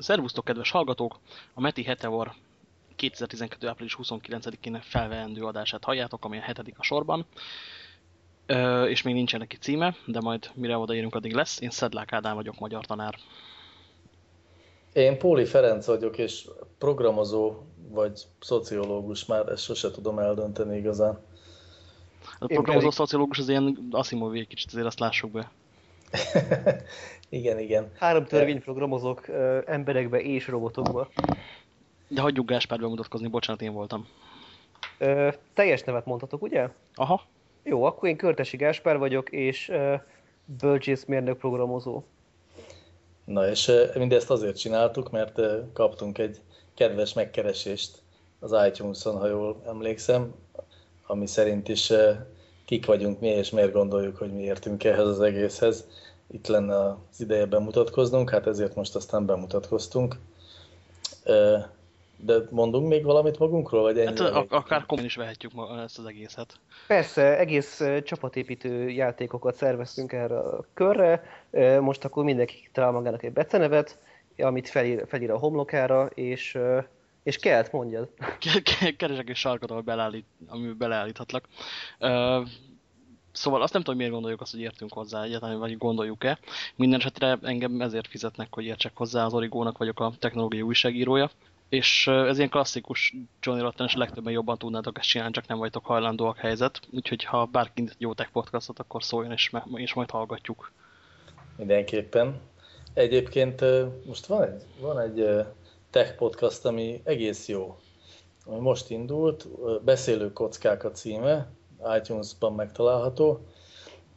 Szervusztok, kedves hallgatók! A Meti Heteor 2012. április 29-én felveendő adását halljátok, ami a hetedik a sorban. Ö, és még nincsen neki címe, de majd mire odaérünk, addig lesz. Én Szedlák Ádám vagyok, magyar tanár. Én Póli Ferenc vagyok, és programozó vagy szociológus, már ezt sose tudom eldönteni igazán. A programozó pedig... szociológus az ilyen Asimov egy kicsit, azért azt lássuk be. igen, igen. Három törvényprogramozók emberekbe és robotokba. De hagyjuk Gáspár bemutatkozni, bocsánat, én voltam. Ö, teljes nevet mondhatok, ugye? Aha. Jó, akkor én Körtesi Gáspár vagyok, és ö, bölcsészmérnök programozó. Na, és mindezt azért csináltuk, mert kaptunk egy kedves megkeresést az iTunes-on, ha jól emlékszem, ami szerint is kik vagyunk mi, és miért gondoljuk, hogy mi értünk ehhez az egészhez. Itt lenne az ideje bemutatkoznunk, hát ezért most aztán bemutatkoztunk. De mondunk még valamit magunkról, vagy ennyi? Hát, akár komolyan is vehetjük ezt az egészet. Persze, egész csapatépítő játékokat szerveztünk erre a körre. Most akkor mindenki talál magának egy becenevet, amit felír, felír a homlokára, és és kelt, mondjad. Keresek egy sarkot, ahol beleállít, ami beleállíthatlak. Uh, szóval azt nem tudom, miért gondoljuk azt, hogy értünk hozzá egyáltalán, vagy gondoljuk-e. Minden esetre engem ezért fizetnek, hogy értsek hozzá. Az Origónak vagyok a technológiai újságírója. És ez ilyen klasszikus Johnny Rotten, és legtöbben jobban tudnátok ezt csinálni, csak nem vagytok hajlandóak helyzet. Úgyhogy ha bárki jó tech podcastot, akkor szóljon, és, és majd hallgatjuk. Mindenképpen. Egyébként most van egy, van egy tech podcast, ami egész jó. Ami most indult, Beszélő kockák a címe, iTunes-ban megtalálható,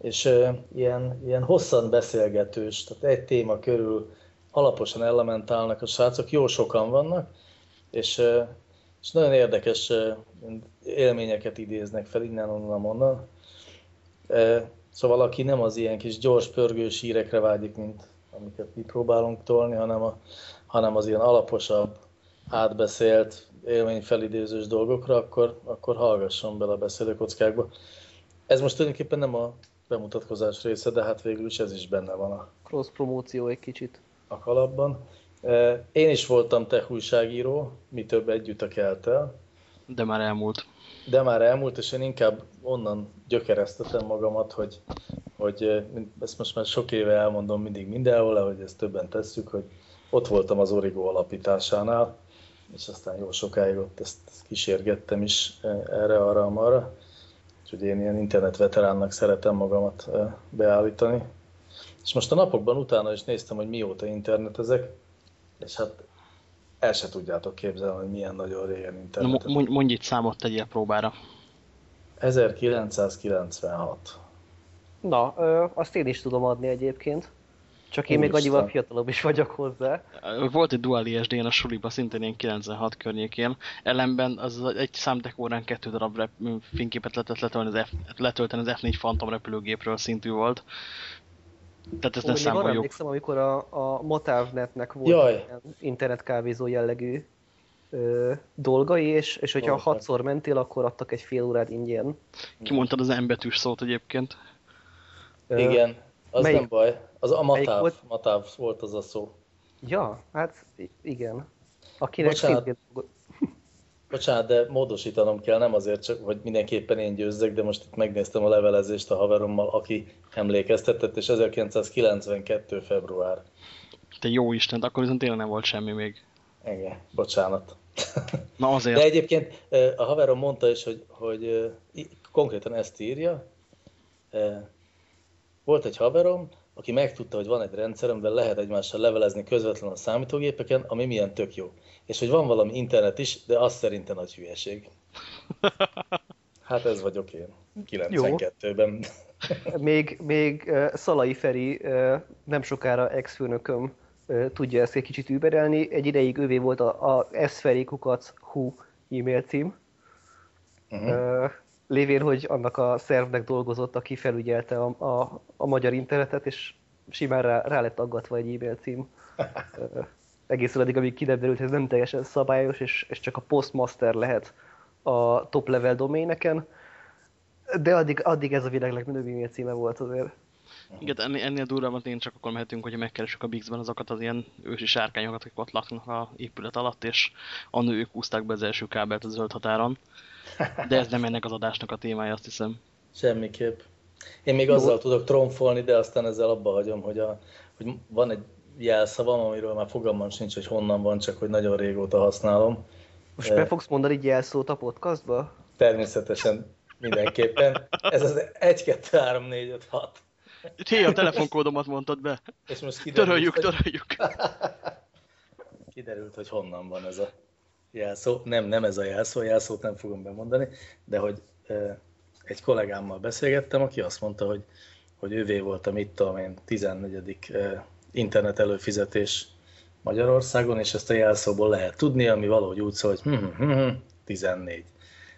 és ilyen, ilyen hosszan beszélgetős, tehát egy téma körül alaposan elementálnak a srácok, jó sokan vannak, és, és nagyon érdekes élményeket idéznek fel innen, onnan, onnan. Szóval aki nem az ilyen kis gyors, pörgős hírekre vágyik, mint amiket mi próbálunk tolni, hanem, a, hanem az ilyen alaposabb, átbeszélt, élményfelidézős dolgokra, akkor, akkor hallgasson bele a beszélőkockákba. Ez most tulajdonképpen nem a bemutatkozás része, de hát végül is ez is benne van a cross promóció egy kicsit a kalapban. Én is voltam tech újságíró, mi több együtt a keltel. De már elmúlt. De már elmúlt, és én inkább onnan gyökeresztetem magamat, hogy, hogy ezt most már sok éve elmondom mindig mindenhol, hogy ezt többen tesszük, hogy ott voltam az Origo alapításánál, és aztán jó sokáig ott ezt kísérgettem is erre, arra, marra. Úgyhogy én ilyen internetveteránnak szeretem magamat beállítani. És most a napokban utána is néztem, hogy mióta internetezek, és hát el se tudjátok képzelni, hogy milyen nagyon régen internet. Na, mondj itt számot, tegyél próbára. 1996. Na, ö, azt én is tudom adni egyébként. Csak én Úristen. még annyival fiatalabb is vagyok hozzá. Volt egy Dual isd a suliba, szintén ilyen 96 környékén. Ellenben az egy számdekórán kettő darab rep, fényképet lehetett letölteni az, F, letölteni az F4 Phantom repülőgépről szintű volt. Tehát ezt ne számoljuk. emlékszem, amikor a, a Motávnetnek volt Jaj. internetkávézó jellegű ö, dolgai, és, és hogyha Dolgok. hatszor mentél, akkor adtak egy fél órát ingyen. Kimondtad az embetűs szót egyébként. Ö, Igen, az melyik, nem baj. Az a Matáv volt? Matáv volt az a szó. Ja, hát igen. Akinek Bocsánat. szintén Bocsánat, de módosítanom kell, nem azért csak, hogy mindenképpen én győzzek, de most itt megnéztem a levelezést a haverommal, aki emlékeztetett, és 1992. február. Te jó Isten, akkor viszont tényleg nem volt semmi még. Igen, bocsánat. Na azért. De egyébként a haverom mondta is, hogy, hogy konkrétan ezt írja. Volt egy haverom, aki megtudta, hogy van egy rendszer, amivel lehet egymással levelezni közvetlenül a számítógépeken, ami milyen tök jó. És hogy van valami internet is, de az szerintem nagy hülyeség. Hát ez vagyok én. 92-ben. még, még Szalai Feri nem sokára ex-főnököm tudja ezt egy kicsit überelni. Egy ideig ővé volt a, a sferikukac.hu e-mail cím. Uh-huh. Lévén, hogy annak a szervnek dolgozott, aki felügyelte a, a, a magyar internetet, és simán rá, rá lett aggatva egy e-mail cím. Egészen addig, amíg kiderült, hogy ez nem teljesen szabályos, és, és csak a postmaster lehet a top level doméneken. De addig, addig ez a világ legmenőbb e-mail címe volt azért. Igen, ennél, ennél durvábbat én csak akkor mehetünk, hogyha megkeresünk a Bix-ben azokat az ilyen ősi sárkányokat, akik ott laknak a épület alatt, és a nők úzták be az első kábelt a zöld határon. De ez nem ennek az adásnak a témája, azt hiszem. Semmiképp. Én még azzal tudok tromfolni, de aztán ezzel abba hagyom, hogy, a, hogy van egy jelszavam, amiről már fogalmam sincs, hogy honnan van, csak hogy nagyon régóta használom. Most be fogsz mondani egy jelszót a podcastba? Természetesen mindenképpen. Ez az 1, 2, 3, 4, 5, 6. Hé, a telefonkódomat mondtad be. És most kiderült, Töröljük, hogy... töröljük. Kiderült, hogy honnan van ez a jelszó. Nem, nem ez a jelszó, a jelszót nem fogom bemondani, de hogy egy kollégámmal beszélgettem, aki azt mondta, hogy, hogy ővé volt a mit tudom én, 14. internet előfizetés Magyarországon, és ezt a jelszóból lehet tudni, ami valahogy úgy szól, hogy hm, hm, hm, 14.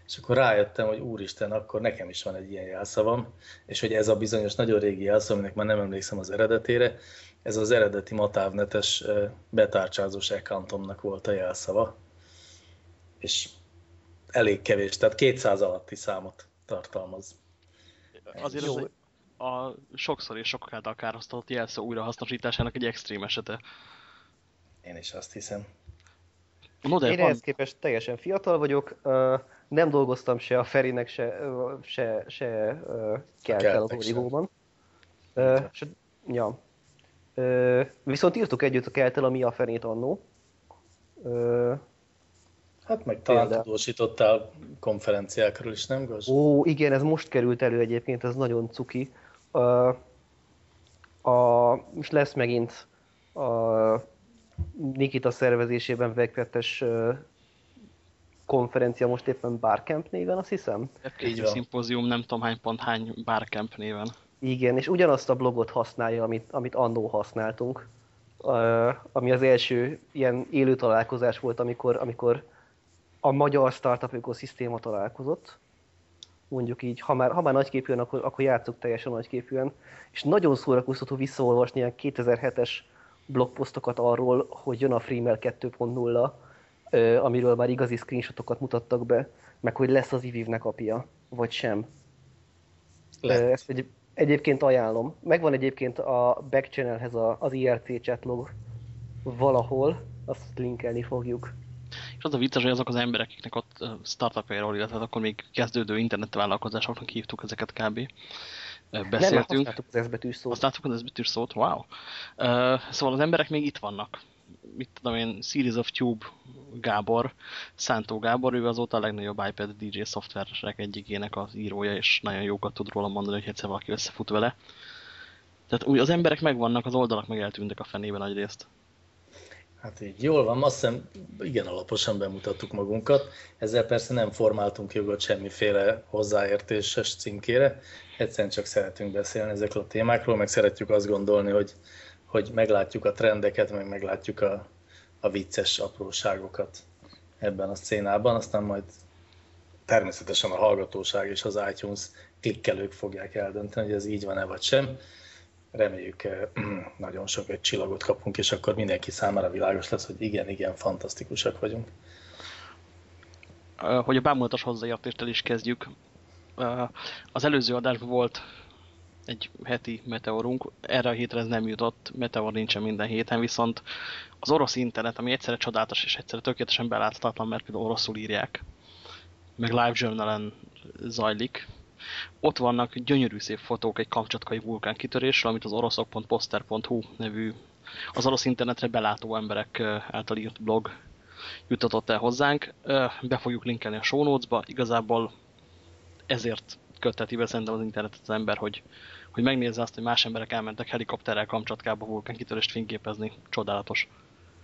És akkor rájöttem, hogy úristen, akkor nekem is van egy ilyen jelszavam, és hogy ez a bizonyos nagyon régi jelszó, aminek már nem emlékszem az eredetére, ez az eredeti matávnetes betárcsázós accountomnak volt a jelszava, és elég kevés, tehát 200 alatti számot tartalmaz. Azért az a sokszor és sokak által kárhoztatott jelszó újrahasznosításának egy extrém esete. Én is azt hiszem. No, de Én van... ehhez képest teljesen fiatal vagyok, nem dolgoztam se a Ferinek, se, se, se Keltel az Origóban. Ja. Viszont írtuk együtt a Keltel a Mi a Fenét annó. Hát meg talán Például. tudósítottál konferenciákról is, nem Gaz? Ó, igen, ez most került elő egyébként, ez nagyon cuki. Uh, a, most lesz megint a Nikita szervezésében vegvettes uh, konferencia, most éppen Barcamp néven, azt hiszem? Így van. Szimpózium, nem tudom hány pont hány Barcamp néven. Igen, és ugyanazt a blogot használja, amit, amit annó használtunk. Uh, ami az első ilyen élő találkozás volt, amikor, amikor a magyar startup ökoszisztéma találkozott. Mondjuk így, ha már, ha már nagyképűen, akkor, akkor játszok teljesen nagyképűen. És nagyon szórakoztató visszaolvasni ilyen 2007-es blogposztokat arról, hogy jön a Freemail 2.0, amiről már igazi screenshotokat mutattak be, meg hogy lesz az IVIV-nek apja, vagy sem. Lett. Ezt egy, egyébként ajánlom. Megvan egyébként a backchannelhez az IRC chatlog valahol, azt linkelni fogjuk. És az a vicces, hogy azok az emberek, akiknek ott startupjáról, illetve akkor még kezdődő internetvállalkozásoknak hívtuk ezeket kb. Beszéltünk. Nem, használtuk az S-betűs szót. Használtuk az S-betűs szót, wow. Uh, szóval az emberek még itt vannak. Mit tudom én, Series of Tube Gábor, Szántó Gábor, ő azóta a legnagyobb iPad DJ szoftverek egyikének az írója, és nagyon jókat tud róla mondani, hogy egyszer valaki összefut vele. Tehát úgy az emberek megvannak, az oldalak meg eltűntek a fenében nagy részt. Hát így jól van, azt hiszem igen alaposan bemutattuk magunkat. Ezzel persze nem formáltunk jogot semmiféle hozzáértéses címkére, egyszerűen csak szeretünk beszélni ezekről a témákról, meg szeretjük azt gondolni, hogy, hogy meglátjuk a trendeket, meg meglátjuk a, a vicces apróságokat ebben a szcénában, aztán majd természetesen a hallgatóság és az iTunes klikkelők fogják eldönteni, hogy ez így van-e vagy sem reméljük eh, nagyon sok egy csillagot kapunk, és akkor mindenki számára világos lesz, hogy igen, igen, fantasztikusak vagyunk. Hogy a bámulatos hozzáértést el is kezdjük. Az előző adásban volt egy heti meteorunk, erre a hétre ez nem jutott, meteor nincsen minden héten, viszont az orosz internet, ami egyszerre csodálatos és egyszerre tökéletesen beláthatatlan, mert például oroszul írják, meg live journalen zajlik, ott vannak gyönyörű szép fotók egy kamcsatkai vulkán kitörésről, amit az oroszok.poster.hu nevű az orosz internetre belátó emberek által írt blog jutatott el hozzánk. Be fogjuk linkelni a show notes-ba. Igazából ezért köteti be szerintem az internetet az ember, hogy, hogy megnézze azt, hogy más emberek elmentek helikopterrel Kamcsatkába vulkán kitörést fényképezni. Csodálatos.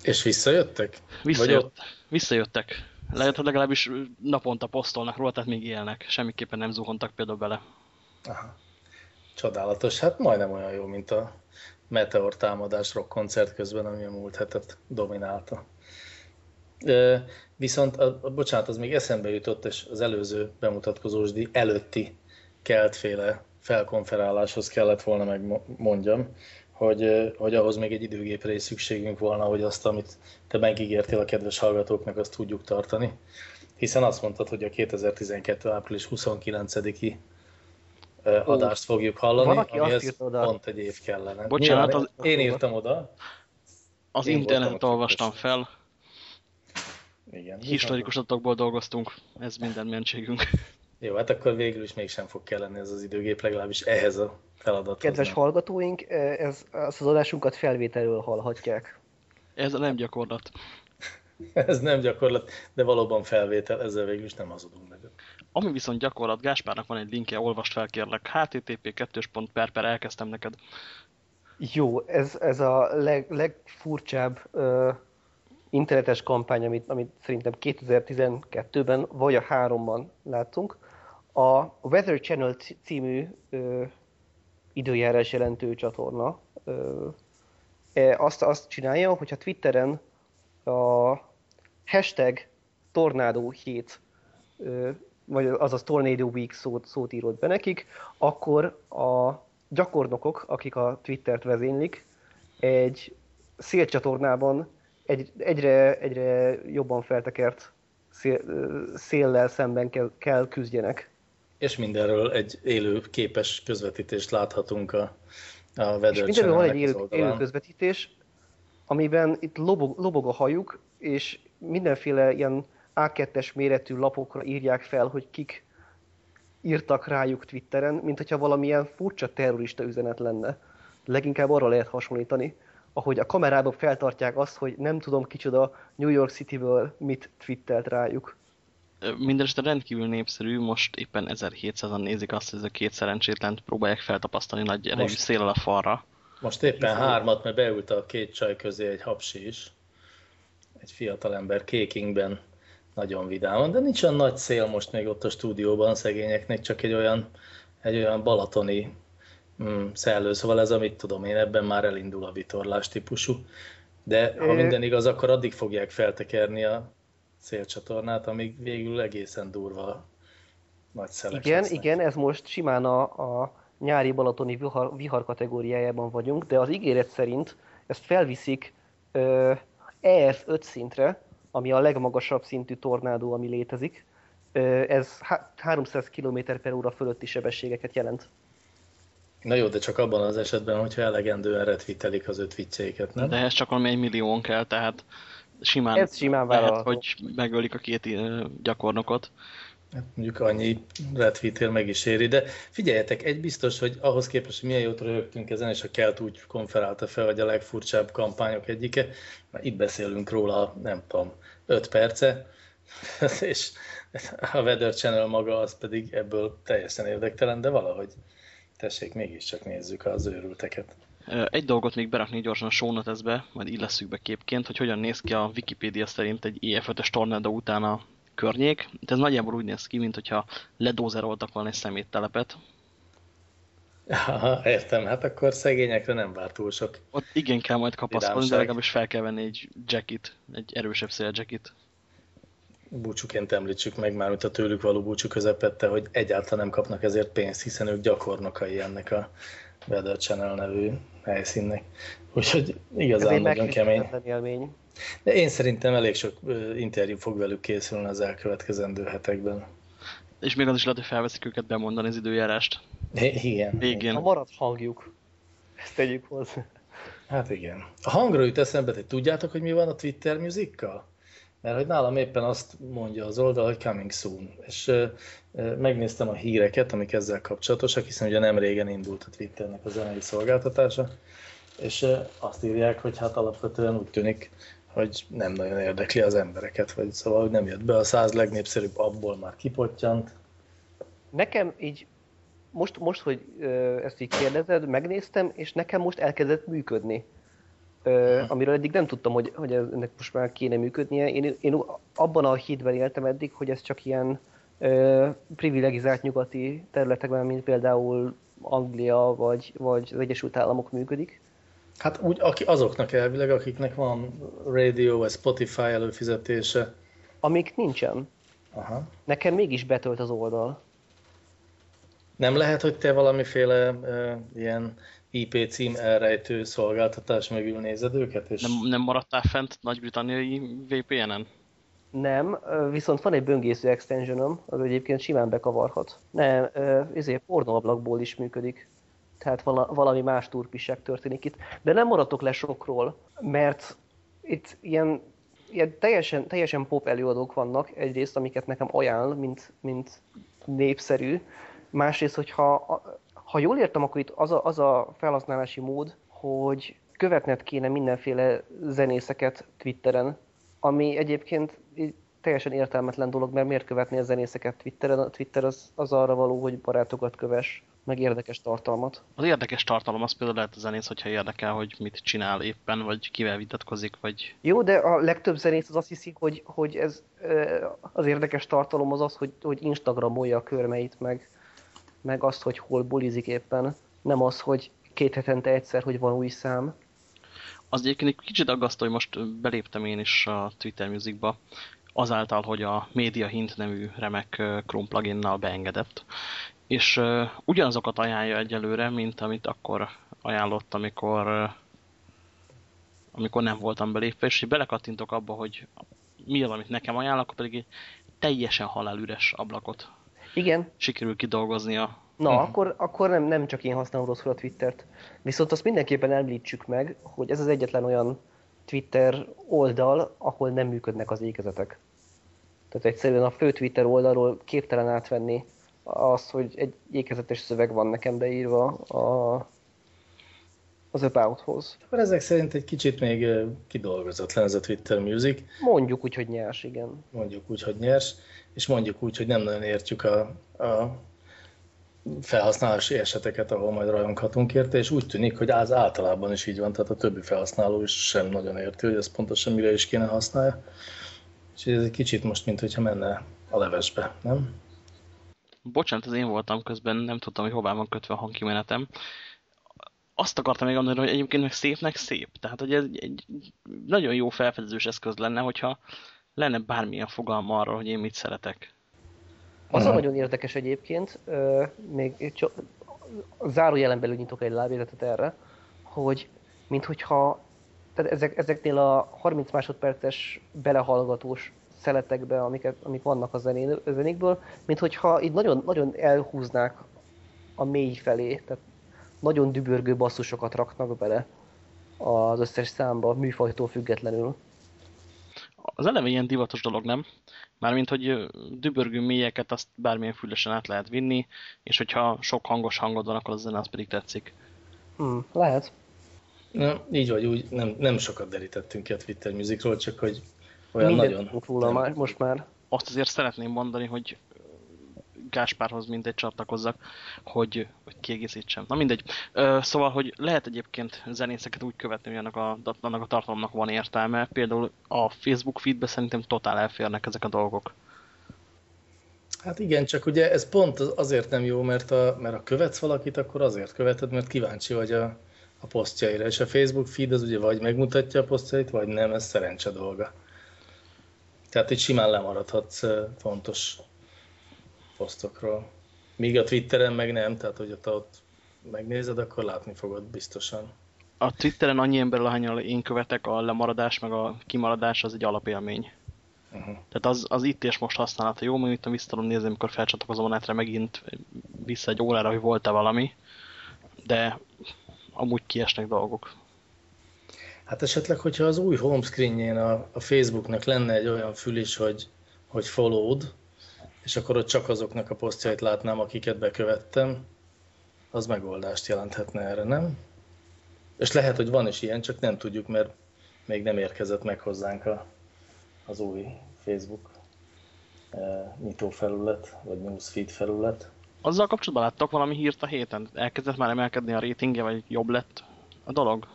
És visszajöttek? Visszajött, visszajöttek. Lehet, hogy legalábbis naponta posztolnak róla, tehát még élnek. Semmiképpen nem zuhantak például bele. Aha. Csodálatos. Hát majdnem olyan jó, mint a Meteor támadás rock koncert közben, ami a múlt hetet dominálta. Viszont, a, a, bocsánat, az még eszembe jutott, és az előző bemutatkozósdi előtti keltféle felkonferáláshoz kellett volna megmondjam, hogy, hogy ahhoz még egy időgépre is szükségünk volna, hogy azt, amit te megígértél a kedves hallgatóknak, azt tudjuk tartani. Hiszen azt mondtad, hogy a 2012. április 29-i adást fogjuk hallani, Valaki azt amihez oda. pont egy év kellene. Bocsánat, Nyilván az- én írtam oda. Az Én a olvastam fel, Igen. historikus adatokból dolgoztunk, ez minden mentségünk. Jó, hát akkor végül is mégsem fog kelleni ez az időgép, legalábbis ehhez a feladathoz. Kedves nem. hallgatóink, eh, ez, ezt az adásunkat felvételről hallhatják. Ez nem gyakorlat. Ez nem gyakorlat, de valóban felvétel, ezzel végül is nem hazudunk meg. Ami viszont gyakorlat, Gáspárnak van egy linkje, olvast fel kérlek. http 2 per per elkezdtem neked. Jó, ez, ez a leg, legfurcsább uh, internetes kampány, amit, amit szerintem 2012-ben vagy a 3-ban láttunk. A Weather Channel című uh, időjárás jelentő csatorna uh, azt, azt csinálja, hogyha Twitteren a hashtag tornádó 7 ö, vagy azaz Tornado Week szót, szót írott be nekik, akkor a gyakornokok, akik a Twittert vezénylik, egy szélcsatornában egy, egyre, egyre jobban feltekert szél, széllel szemben kell, kell küzdjenek. És mindenről egy élő képes közvetítést láthatunk a, a Weather És mindenről van egy élő, élő közvetítés, amiben itt lobog, lobog a hajuk, és mindenféle ilyen A2-es méretű lapokra írják fel, hogy kik írtak rájuk Twitteren, mint hogyha valamilyen furcsa terrorista üzenet lenne. Leginkább arra lehet hasonlítani, ahogy a kamerában feltartják azt, hogy nem tudom kicsoda New York Cityből mit twittelt rájuk. Mindenesetre rendkívül népszerű, most éppen 1700-an nézik azt, hogy ez a két szerencsétlent próbálják feltapasztani nagy erejű Most. széllel a falra. Most éppen Hiszen- hármat, mert beült a két csaj közé egy hapsi is. Egy fiatalember kékingben, nagyon vidáman, de nincs olyan nagy szél most még ott a stúdióban szegényeknek, csak egy olyan, egy olyan balatoni mm, szellő, szóval ez, amit tudom én, ebben már elindul a vitorlás típusú. De ha minden igaz, akkor addig fogják feltekerni a szélcsatornát, amíg végül egészen durva nagy szelek Igen, lesznek. igen, ez most simán a, a nyári balatoni vihar, vihar kategóriájában vagyunk, de az ígéret szerint ezt felviszik ö, EF5 szintre, ami a legmagasabb szintű tornádó, ami létezik. Ö, ez há- 300 km per óra fölötti sebességeket jelent. Na jó, de csak abban az esetben, hogyha elegendően retvitelik az öt vicceiket, nem? De ehhez csak valami egy millión kell, tehát simán, Ez simán lehet, hogy megölik a két gyakornokot. Hát mondjuk annyi retweetél meg is éri, de figyeljetek, egy biztos, hogy ahhoz képest, hogy milyen jót röhögtünk ezen, és a Kelt úgy konferálta fel, hogy a legfurcsább kampányok egyike, mert itt beszélünk róla, nem tudom, 5 perce, és a Weather Channel maga az pedig ebből teljesen érdektelen, de valahogy tessék, mégiscsak nézzük az őrülteket. Egy dolgot még berakni gyorsan a show notes-be, majd illesszük be képként, hogy hogyan néz ki a Wikipédia szerint egy EF5-ös tornádó után a környék. De ez nagyjából úgy néz ki, mint hogyha ledózeroltak volna egy szeméttelepet. Aha, értem, hát akkor szegényekre nem vár túl sok. Ott igen kell majd kapaszkodni, de legalábbis fel kell venni egy jackit, egy erősebb szél jackit. búcsúként említsük meg már, mint a tőlük való búcsú közepette, hogy egyáltalán nem kapnak ezért pénzt, hiszen ők gyakornokai ennek a Weather Channel nevű helyszínnek. Úgyhogy igazán nagyon kemény. élmény. De én szerintem elég sok interjú fog velük készülni az elkövetkezendő hetekben. És még az is lehet, hogy felveszik őket bemondani az időjárást. Igen. Végén. A maradt hangjuk. Ezt tegyük hozzá. Hát igen. A hangra jut eszembe, hogy tudjátok, hogy mi van a Twitter Musical? Mert hogy nálam éppen azt mondja az oldal, hogy coming soon. És megnéztem a híreket, amik ezzel kapcsolatosak, hiszen ugye nem régen indult a Twitternek a zenei szolgáltatása, és azt írják, hogy hát alapvetően úgy tűnik, hogy nem nagyon érdekli az embereket, vagy szóval hogy nem jött be a száz legnépszerűbb abból már kipottyant. Nekem így, most, most hogy ezt így kérdezed, megnéztem, és nekem most elkezdett működni. Ö, amiről eddig nem tudtam, hogy, hogy ennek most már kéne működnie. Én, én abban a hitben éltem eddig, hogy ez csak ilyen ö, privilegizált nyugati területekben, mint például Anglia vagy, vagy az Egyesült Államok működik. Hát úgy aki, azoknak elvileg, akiknek van radio vagy Spotify előfizetése. Amik nincsen. Aha. Nekem mégis betölt az oldal. Nem lehet, hogy te valamiféle uh, ilyen IP cím elrejtő szolgáltatás mögül nézed őket? És... Nem, nem maradtál fent nagy-britanniai VPN-en? Nem, viszont van egy böngésző extensionom, az egyébként simán bekavarhat. Nem, ezért pornóablakból is működik. Tehát valami más turpisság történik itt. De nem maradtok le sokról, mert itt ilyen, ilyen teljesen, teljesen pop előadók vannak, egyrészt, amiket nekem ajánl, mint, mint népszerű. Másrészt, hogyha ha jól értem, akkor itt az a, az a felhasználási mód, hogy követned kéne mindenféle zenészeket Twitteren, ami egyébként teljesen értelmetlen dolog, mert miért követni a zenészeket Twitteren? A Twitter az, az arra való, hogy barátokat kövess, meg érdekes tartalmat. Az érdekes tartalom az például lehet a zenész, hogyha érdekel, hogy mit csinál éppen, vagy kivel vitatkozik, vagy... Jó, de a legtöbb zenész az azt hiszik, hogy, hogy ez az érdekes tartalom az az, hogy, hogy Instagramolja a körmeit, meg, meg azt, hogy hol bulizik éppen. Nem az, hogy két hetente egyszer, hogy van új szám. Az egyébként egy kicsit aggasztó, hogy most beléptem én is a Twitter Musicba, azáltal, hogy a Media Hint nevű remek Chrome pluginnal beengedett. És uh, ugyanazokat ajánlja egyelőre, mint amit akkor ajánlott, amikor, uh, amikor nem voltam belépve, és belekattintok abba, hogy mi az, amit nekem ajánl, akkor pedig egy teljesen halálüres ablakot Igen. sikerül kidolgoznia. Na, uh -huh. akkor, akkor nem, nem csak én használom rosszul a Twittert. Viszont azt mindenképpen említsük meg, hogy ez az egyetlen olyan Twitter oldal, ahol nem működnek az ékezetek. Tehát egyszerűen a fő Twitter oldalról képtelen átvenni azt, hogy egy ékezetes szöveg van nekem beírva a, az About-hoz. Akkor ezek szerint egy kicsit még kidolgozatlan ez a Twitter Music. Mondjuk úgy, hogy nyers, igen. Mondjuk úgy, hogy nyers, és mondjuk úgy, hogy nem nagyon értjük a, a felhasználási eseteket, ahol majd rajonghatunk érte, és úgy tűnik, hogy az általában is így van, tehát a többi felhasználó is sem nagyon érti, hogy ez pontosan mire is kéne használja. És ez egy kicsit most, mint hogyha menne a levesbe, nem? Bocsánat, ez én voltam közben, nem tudtam, hogy hová van kötve a hangkimenetem. Azt akartam még mondani, hogy egyébként meg szépnek szép. Tehát, hogy ez egy nagyon jó felfedezős eszköz lenne, hogyha lenne bármilyen fogalma arról, hogy én mit szeretek. Az a nagyon érdekes egyébként, még csak zárójelen belül nyitok egy lábjegyzetet erre, hogy minthogyha tehát ezek, ezeknél a 30 másodperces belehallgatós szeletekbe, amiket, amik vannak a zenén, a zenékből, mint hogyha így nagyon, nagyon elhúznák a mély felé, tehát nagyon dübörgő basszusokat raknak bele az összes számba, műfajtól függetlenül. Az eleve ilyen divatos dolog, nem? Mármint, hogy dübörgő mélyeket azt bármilyen fülesen át lehet vinni, és hogyha sok hangos hangod van, akkor az zene az pedig tetszik. Hmm, lehet. Na, így vagy úgy, nem, nem sokat derítettünk ki a Twitter Musicról, csak hogy olyan Minden nagyon... róla már, most már. Azt azért szeretném mondani, hogy Gáspárhoz mindegy csatlakozzak, hogy, hogy kiegészítsem. Na mindegy. Szóval, hogy lehet egyébként zenészeket úgy követni, hogy annak a, annak a tartalomnak van értelme. Például a Facebook feedbe szerintem totál elférnek ezek a dolgok. Hát igen, csak ugye ez pont azért nem jó, mert a, mert a követsz valakit, akkor azért követed, mert kíváncsi vagy a, a posztjaira. És a Facebook feed az ugye vagy megmutatja a posztjait, vagy nem, ez szerencse dolga. Tehát itt simán lemaradhatsz fontos posztokról. Míg a Twitteren meg nem, tehát hogy ott, ott megnézed, akkor látni fogod biztosan. A Twitteren annyi emberrel, ahányal én követek, a lemaradás meg a kimaradás az egy alapélmény. Uh -huh. Tehát az, az itt és most használata jó, mondjuk vissza tudom nézni, amikor felcsatlakozom a netre megint vissza egy órára, hogy volt-e valami, de amúgy kiesnek dolgok. Hát esetleg, hogyha az új homescreenjén a, a Facebooknak lenne egy olyan fül is, hogy, hogy followed, és akkor ott csak azoknak a posztjait látnám, akiket bekövettem, az megoldást jelenthetne erre, nem? És lehet, hogy van is ilyen, csak nem tudjuk, mert még nem érkezett meg hozzánk a, az új Facebook e, nyitófelület, vagy newsfeed felület. Azzal kapcsolatban láttok valami hírt a héten? Elkezdett már emelkedni a rétingje, vagy jobb lett a dolog?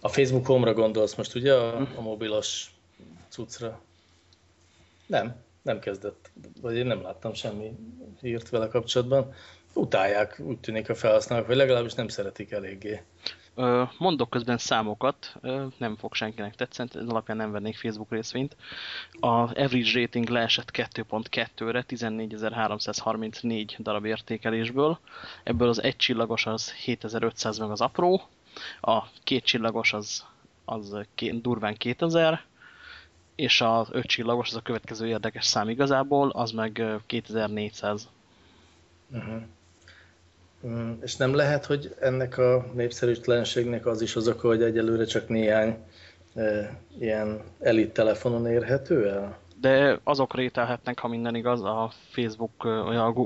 A Facebook Home-ra gondolsz most, ugye? A, a mobilos cuccra? Nem, nem kezdett. Vagy én nem láttam semmi hírt vele kapcsolatban. Utálják, úgy tűnik a felhasználók, vagy legalábbis nem szeretik eléggé. Mondok közben számokat, nem fog senkinek tetszeni, ez alapján nem vennék Facebook részvényt. A average rating leesett 2.2-re, 14.334 darab értékelésből. Ebből az egy csillagos az 7500 meg az apró, a két csillagos az, az durván 2000, és az 5 csillagos, az a következő érdekes szám igazából, az meg 2400. Uh -huh. Mm, és nem lehet, hogy ennek a népszerűtlenségnek az is az oka, hogy egyelőre csak néhány e, ilyen elit telefonon érhető el? De azok rételhetnek, ha minden igaz, a Facebook,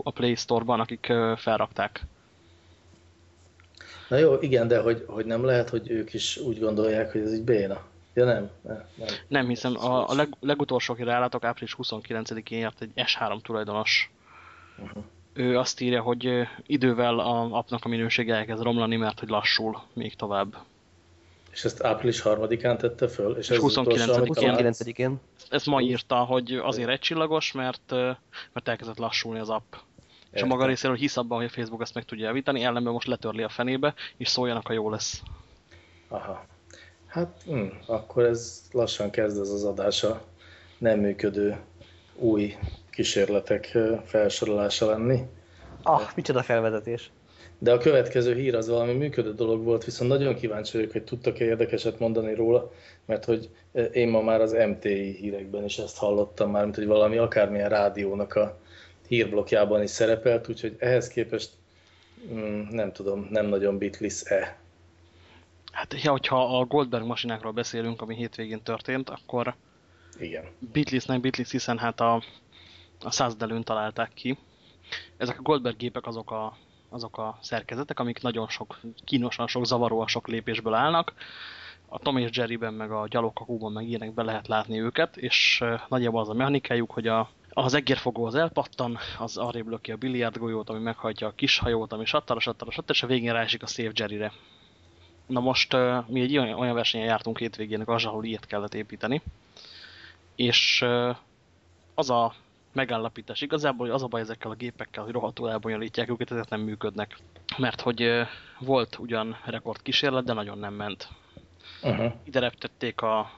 a Play Store-ban, akik felrakták. Na jó, igen, de hogy, hogy nem lehet, hogy ők is úgy gondolják, hogy ez így béna. Ja nem. Nem, nem. nem hiszem, a, a leg, legutolsó, akire rálátok, április 29-én járt egy S3 tulajdonos. Uh -huh ő azt írja, hogy idővel a apnak a minősége elkezd romlani, mert hogy lassul még tovább. És ezt április 3-án tette föl? És, és 29-én. Ezt ma írta, hogy azért egycsillagos, mert, mert elkezdett lassulni az app. Értem. És a maga részéről hisz abban, hogy a Facebook ezt meg tudja javítani, ellenben most letörli a fenébe, és szóljanak, ha jó lesz. Aha. Hát, hm, akkor ez lassan kezd ez az adása nem működő új kísérletek felsorolása lenni. Ah, micsoda felvezetés. De a következő hír az valami működő dolog volt, viszont nagyon kíváncsi vagyok, hogy tudtak-e érdekeset mondani róla, mert hogy én ma már az MTI hírekben is ezt hallottam már, mint hogy valami akármilyen rádiónak a hírblokjában is szerepelt, úgyhogy ehhez képest mm, nem tudom, nem nagyon Bitlis-e. Hát, ja, hogyha a Goldberg masinákról beszélünk, ami hétvégén történt, akkor igen. Bitlisnek Bitlis, hiszen hát a a századelőn találták ki. Ezek a Goldberg gépek azok a, azok a szerkezetek, amik nagyon sok, kínosan sok, zavaróan sok lépésből állnak. A Tom és Jerryben, meg a gyalogkakúban meg ilyenekben lehet látni őket, és nagyjából az a mechanikájuk, hogy a, az egérfogó az elpattan, az arrébb löki a biliárd golyót, ami meghajtja a kis hajót, ami sattara, sattara, sattara, és a végén ráesik a Save Jerryre. Na most mi egy olyan, olyan versenyen jártunk hétvégének, az, ahol ilyet kellett építeni, és az a megállapítás igazából, hogy az a baj ezekkel a gépekkel, hogy rohadtul elbonyolítják őket, ezek nem működnek. Mert hogy volt ugyan rekord kísérlet, de nagyon nem ment. Uh -huh. Ide repítették a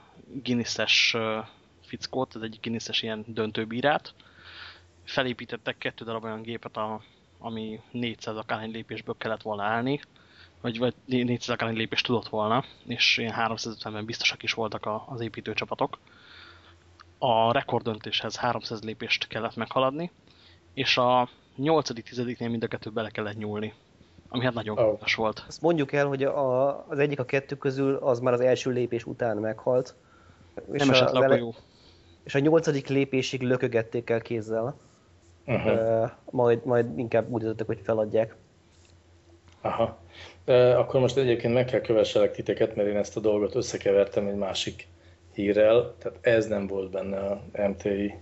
Guinness-es fickót, ez egy Guinness-es ilyen döntőbírát. Felépítettek kettő darab olyan gépet, a, ami 400 akárhány lépésből kellett volna állni, vagy, vagy 400 akárhány lépést tudott volna, és ilyen 350-ben biztosak is voltak a, az építőcsapatok a rekorddöntéshez 300 lépést kellett meghaladni, és a 8.-10-nél mind a kettő bele kellett nyúlni, ami hát nagyon oh. volt. Azt mondjuk el, hogy a, az egyik a kettő közül az már az első lépés után meghalt. És Nem esett le jó. És a nyolcadik lépésig lökögették el kézzel. Uh -huh. uh, majd, majd inkább úgy döntöttek, hogy feladják. Aha. Akkor most egyébként meg kell kövesselek titeket, mert én ezt a dolgot összekevertem egy másik hírrel, tehát ez nem volt benne a MTI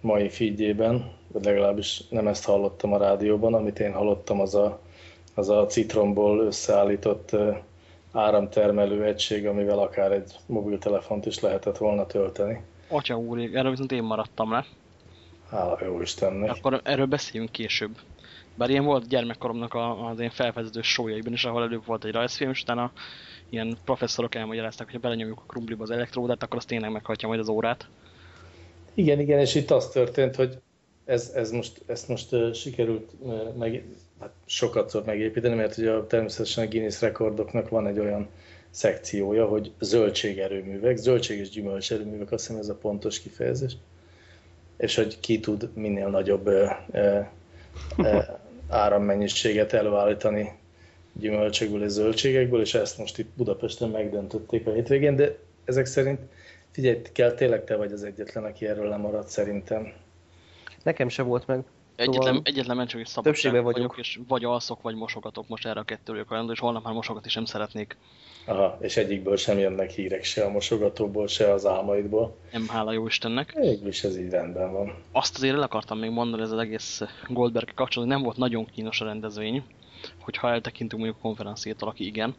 mai feedjében, vagy legalábbis nem ezt hallottam a rádióban, amit én hallottam, az a, az a citromból összeállított áramtermelő egység, amivel akár egy mobiltelefont is lehetett volna tölteni. Atya úr, erről viszont én maradtam le. Hála jó Istennek. Akkor erről beszéljünk később. Bár ilyen volt gyermekkoromnak az én felfedező sójaiban is, ahol előbb volt egy rajzfilm, és utána ilyen professzorok elmagyarázták, hogy ha belenyomjuk a krumpliba az elektródát, akkor az tényleg meghatja majd az órát. Igen, igen, és itt az történt, hogy ez, ez most, ezt most uh, sikerült uh, meg, hát sokat megépíteni, mert ugye a, természetesen a Guinness rekordoknak van egy olyan szekciója, hogy zöldségerőművek, zöldség és gyümölcserőművek, azt hiszem ez a pontos kifejezés, és hogy ki tud minél nagyobb uh, árammennyiséget előállítani gyümölcsökből és zöldségekből, és ezt most itt Budapesten megdöntötték a hétvégén, de ezek szerint figyelj, kell, tényleg te vagy az egyetlen, aki erről lemaradt szerintem. Nekem se volt meg. Egyetlen, szóval egyetlen mencsök és szabadság vagyok. vagyok, és vagy alszok, vagy mosogatok most erre a kettőről vagyok és holnap már mosogatni sem szeretnék. Aha, és egyikből sem jönnek hírek, se a mosogatóból, se az álmaidból. Nem, hála jó Istennek. Mégis ez így rendben van. Azt azért el akartam még mondani, ez az egész Goldberg kapcsolatban, hogy nem volt nagyon kínos a rendezvény, hogyha eltekintünk mondjuk a konferenciától, aki igen.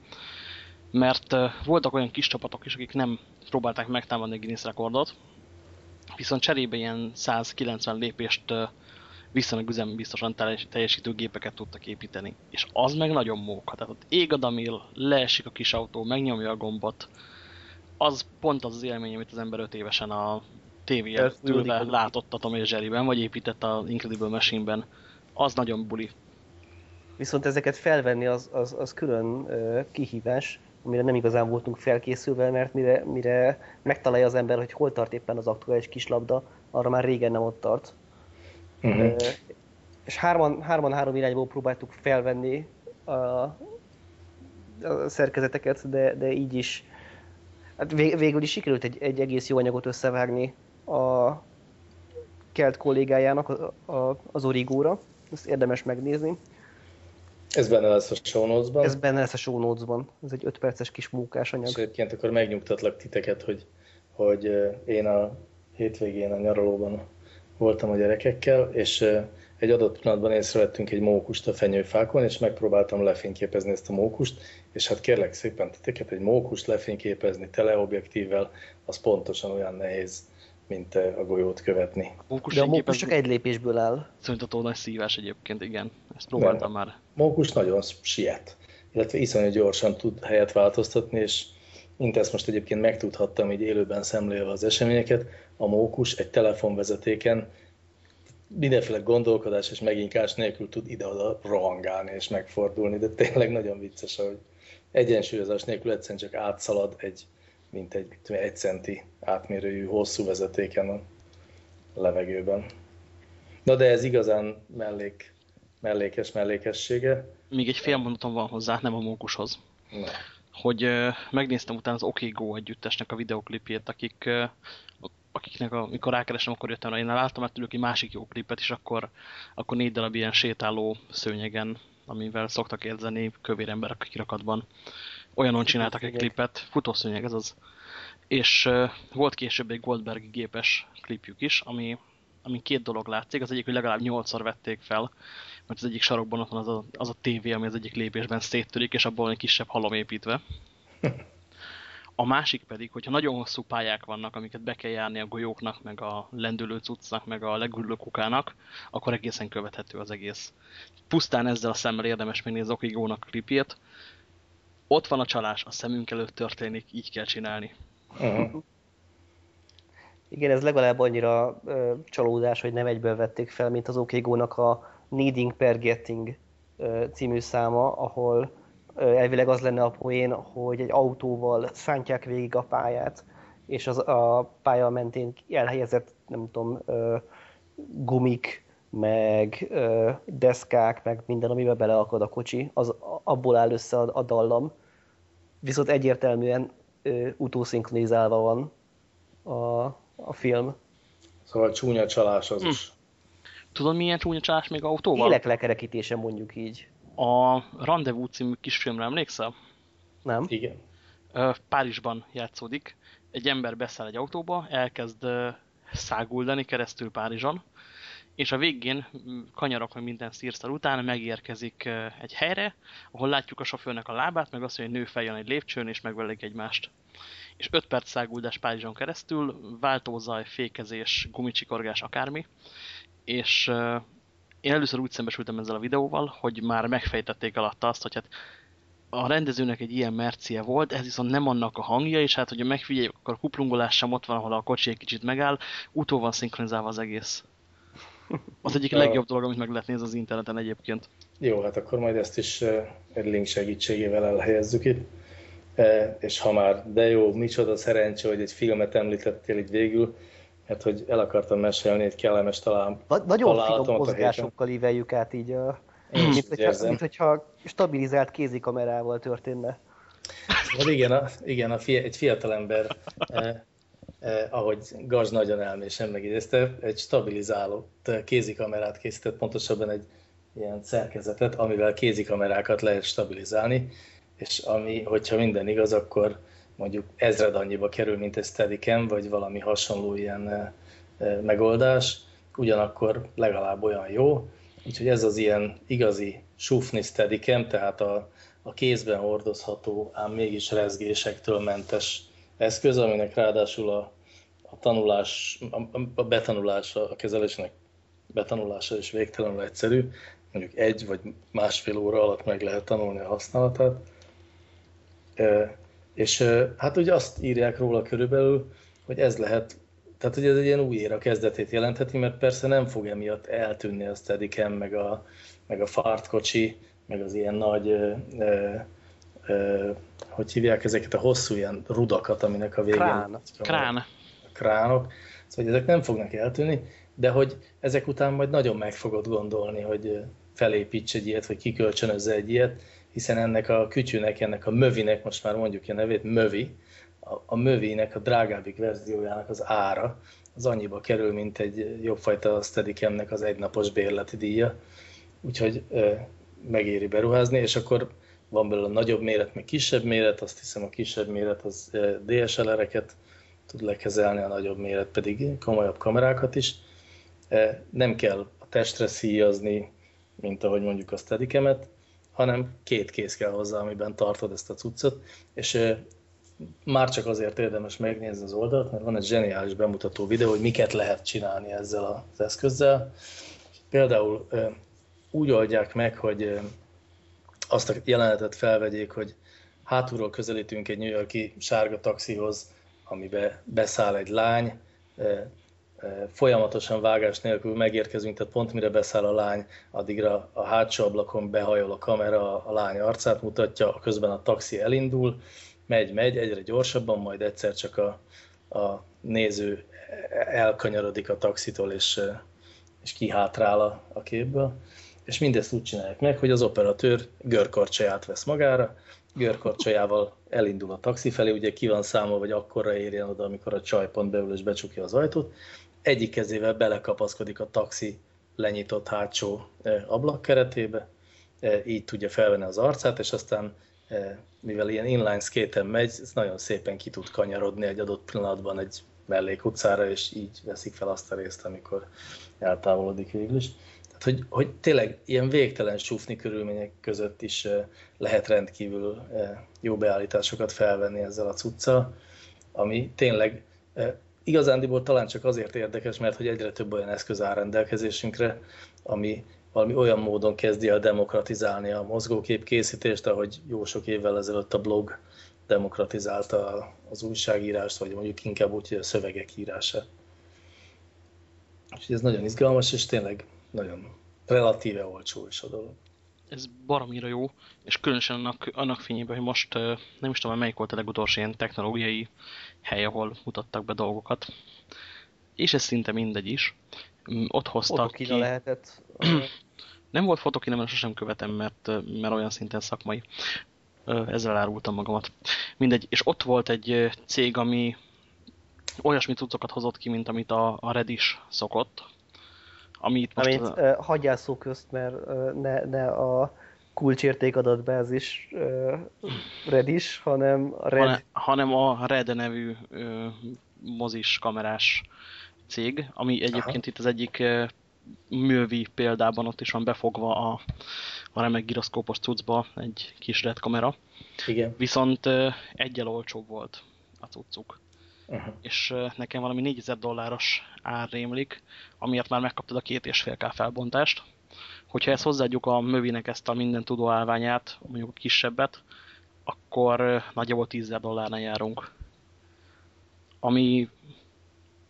Mert voltak olyan kis csapatok is, akik nem próbálták megtámadni a Guinness rekordot, viszont cserébe ilyen 190 lépést viszonylag üzembiztosan teljesítő gépeket tudtak építeni. És az meg nagyon móka. Tehát ott ég a damil, leesik a kis autó, megnyomja a gombot. Az pont az az élmény, amit az ember 5 évesen a tévén ülve látott a Tom és Jerryben, vagy épített a Incredible Machine-ben. Az nagyon buli. Viszont ezeket felvenni az, az, az külön uh, kihívás, amire nem igazán voltunk felkészülve, mert mire, mire megtalálja az ember, hogy hol tart éppen az aktuális kislabda, arra már régen nem ott tart. Uh-huh. És hárman, hárman három irányból próbáltuk felvenni a, a szerkezeteket, de, de így is hát végül is sikerült egy, egy egész jó anyagot összevágni a kelt kollégájának a, a, az origóra. Ezt érdemes megnézni. Ez benne lesz a show notes-ban? Ez benne lesz a show notes-ban. Ez egy 5 perces kis munkás anyag. És egyébként akkor megnyugtatlak titeket, hogy, hogy én a hétvégén a nyaralóban voltam a gyerekekkel, és egy adott pillanatban észrevettünk egy mókust a fenyőfákon, és megpróbáltam lefényképezni ezt a mókust, és hát kérlek szépen titeket, egy mókust lefényképezni teleobjektívvel, az pontosan olyan nehéz, mint a golyót követni. Mókus De a mókus csak egy lépésből áll. Szonytató nagy szívás egyébként, igen. Ezt próbáltam Nem. már. Mókus nagyon siet, illetve iszonyú gyorsan tud helyet változtatni, és mint ezt most egyébként megtudhattam, így élőben szemlélve az eseményeket, a mókus egy telefonvezetéken mindenféle gondolkodás és meginkás nélkül tud ide-oda rohangálni és megfordulni, de tényleg nagyon vicces, hogy egyensúlyozás nélkül egyszerűen csak átszalad egy, mint egy egy centi átmérőjű hosszú vezetéken a levegőben. Na de ez igazán mellék, mellékes mellékessége. Még egy fél mondatom van hozzá, nem a mókushoz. Na. Hogy megnéztem utána az OK Go együttesnek a videoklipjét, akik akiknek amikor rákeresem, akkor jöttem rá, én láttam mert tőlük egy másik jó klipet, és akkor, akkor négy darab ilyen sétáló szőnyegen, amivel szoktak érzeni kövér emberek a kirakatban. Olyanon csináltak egy klipet, futószőnyeg ez az. És uh, volt később egy Goldberg gépes klipjük is, ami, ami két dolog látszik. Az egyik, hogy legalább nyolcszor vették fel, mert az egyik sarokban ott van az a, az a tévé, ami az egyik lépésben széttörik, és abból egy kisebb halom építve. A másik pedig, hogyha nagyon hosszú pályák vannak, amiket be kell járni a golyóknak, meg a lendülő cuccnak, meg a leguruló kukának, akkor egészen követhető az egész. Pusztán ezzel a szemmel érdemes megnézni az Okigónak klipjét. Ott van a csalás, a szemünk előtt történik, így kell csinálni. Uh -huh. Igen, ez legalább annyira ö, csalódás, hogy nem egyből vették fel, mint az Okigónak a Needing per Getting ö, című száma, ahol elvileg az lenne a poén, hogy egy autóval szántják végig a pályát, és az a pálya mentén elhelyezett, nem tudom, gumik, meg deszkák, meg minden, amiben beleakad a kocsi, az abból áll össze a, a dallam. Viszont egyértelműen utószinkronizálva van a, a film. Szóval csúnya csalás az hm. is. Tudod, milyen csúnya csalás még autóval? Élek mondjuk így. A Rendezvous című kisfilmre emlékszel? Nem. Igen. Párizsban játszódik. Egy ember beszáll egy autóba, elkezd száguldani keresztül Párizson, és a végén kanyarok meg minden szírszal után megérkezik egy helyre, ahol látjuk a sofőrnek a lábát, meg azt, hogy egy nő feljön egy lépcsőn, és megvelik egymást. És 5 perc száguldás Párizson keresztül, váltózaj, fékezés, gumicsikorgás, akármi, és én először úgy szembesültem ezzel a videóval, hogy már megfejtették alatta azt, hogy hát a rendezőnek egy ilyen mercie volt, ez viszont nem annak a hangja, és hát, hogyha megfigyeljük, akkor a kuplungolás sem ott van, ahol a kocsi egy kicsit megáll, utó van szinkronizálva az egész. Az egyik legjobb dolog, amit meg lehet nézni az interneten egyébként. Jó, hát akkor majd ezt is egy link segítségével elhelyezzük itt. És ha már, de jó, micsoda szerencsé, hogy egy filmet említettél itt végül, mert hogy el akartam mesélni egy kellemes talán Na, Nagyon finom mozgásokkal íveljük át így, a, mint, hogyha, mint hogyha stabilizált kézikamerával történne. Szóval igen, a, igen a fia, egy fiatalember, eh, eh, ahogy Gaz nagyon elmésen megidézte, egy stabilizálott kézikamerát készített, pontosabban egy ilyen szerkezetet, amivel kézikamerákat lehet stabilizálni, és ami, hogyha minden igaz, akkor mondjuk ezred annyiba kerül, mint egy Steadicam, vagy valami hasonló ilyen megoldás, ugyanakkor legalább olyan jó. Úgyhogy ez az ilyen igazi sufni Steadicam, tehát a, a kézben hordozható, ám mégis rezgésektől mentes eszköz, aminek ráadásul a, a tanulás, a, a betanulása, a kezelésnek betanulása is végtelenül egyszerű, mondjuk egy vagy másfél óra alatt meg lehet tanulni a használatát. És hát ugye azt írják róla körülbelül, hogy ez lehet, tehát hogy ez egy ilyen új éra kezdetét jelentheti, mert persze nem fog emiatt eltűnni a Steadicam, meg a, meg a fartkocsi, meg az ilyen nagy ö, ö, hogy hívják ezeket a hosszú ilyen rudakat, aminek a végén... Krán. Krán. A kránok. Szóval ezek nem fognak eltűnni, de hogy ezek után majd nagyon meg fogod gondolni, hogy felépíts egy ilyet, vagy kikölcsönözze egy ilyet, hiszen ennek a kütyűnek, ennek a mövinek, most már mondjuk a nevét, mövi, a, a mövinek, a drágábbik verziójának az ára, az annyiba kerül, mint egy jobbfajta Steadicamnek az egynapos bérleti díja. Úgyhogy e, megéri beruházni, és akkor van belőle nagyobb méret, meg kisebb méret, azt hiszem a kisebb méret az DSLR-eket tud lekezelni, a nagyobb méret pedig komolyabb kamerákat is. Nem kell a testre szíjazni, mint ahogy mondjuk a Steadicamet, hanem két kéz kell hozzá, amiben tartod ezt a cuccot, és már csak azért érdemes megnézni az oldalt, mert van egy zseniális bemutató videó, hogy miket lehet csinálni ezzel az eszközzel. Például úgy oldják meg, hogy azt a jelenetet felvegyék, hogy hátulról közelítünk egy New Yorki sárga taxihoz, amibe beszáll egy lány, folyamatosan vágás nélkül megérkezünk, tehát pont mire beszáll a lány, addigra a hátsó ablakon behajol a kamera, a lány arcát mutatja, közben a taxi elindul, megy, megy, egyre gyorsabban, majd egyszer csak a, a néző elkanyarodik a taxitól, és, és kihátrál a, a képből. És mindezt úgy csinálják meg, hogy az operatőr görkorcsaját vesz magára, görkorcsajával elindul a taxi felé, ugye ki van számolva, hogy akkorra érjen oda, amikor a csaj pont beül és becsukja az ajtót, egyik kezével belekapaszkodik a taxi lenyitott hátsó ablak keretébe, így tudja felvenni az arcát, és aztán mivel ilyen inline skate megy, ez nagyon szépen ki tud kanyarodni egy adott pillanatban egy mellékutcára, és így veszik fel azt a részt, amikor eltávolodik végül is. Tehát, hogy, hogy tényleg ilyen végtelen súfni körülmények között is lehet rendkívül jó beállításokat felvenni ezzel a cuccal, ami tényleg igazándiból talán csak azért érdekes, mert hogy egyre több olyan eszköz áll rendelkezésünkre, ami valami olyan módon kezdi el demokratizálni a mozgókép készítést, ahogy jó sok évvel ezelőtt a blog demokratizálta az újságírást, vagy mondjuk inkább úgy, hogy a szövegek írása. Úgyhogy ez nagyon izgalmas, és tényleg nagyon relatíve olcsó is a dolog. Ez baromira jó, és különösen annak, annak fényében, hogy most nem is tudom, melyik volt a legutolsó ilyen technológiai hely, ahol mutattak be dolgokat. És ez szinte mindegy is. Mm, ott hoztak Fotokina ki... lehetett. nem volt fotokina, mert sosem követem, mert, mert olyan szinten szakmai. Ezzel árultam magamat. Mindegy, és ott volt egy cég, ami olyasmi cuccokat hozott ki, mint amit a, a Redis szokott. Amit most amit a... hagyjál szó közt, mert ne, ne a kulcsérték adatbázis uh, Redis, hanem a Red... Hanem, hanem a Red nevű uh, mozis kamerás cég, ami egyébként Aha. itt az egyik uh, művi példában ott is van befogva a, a remek giroszkópos cuccba egy kis red kamera. Igen. Viszont uh, egyel olcsóbb volt a cuccuk. Uh -huh. És nekem valami 4000 dolláros ár rémlik, amiért már megkaptad a két és fél K felbontást hogyha ezt hozzáadjuk a mövinek ezt a minden tudó állványát, mondjuk a kisebbet, akkor nagyjából 10 dollárnál járunk. Ami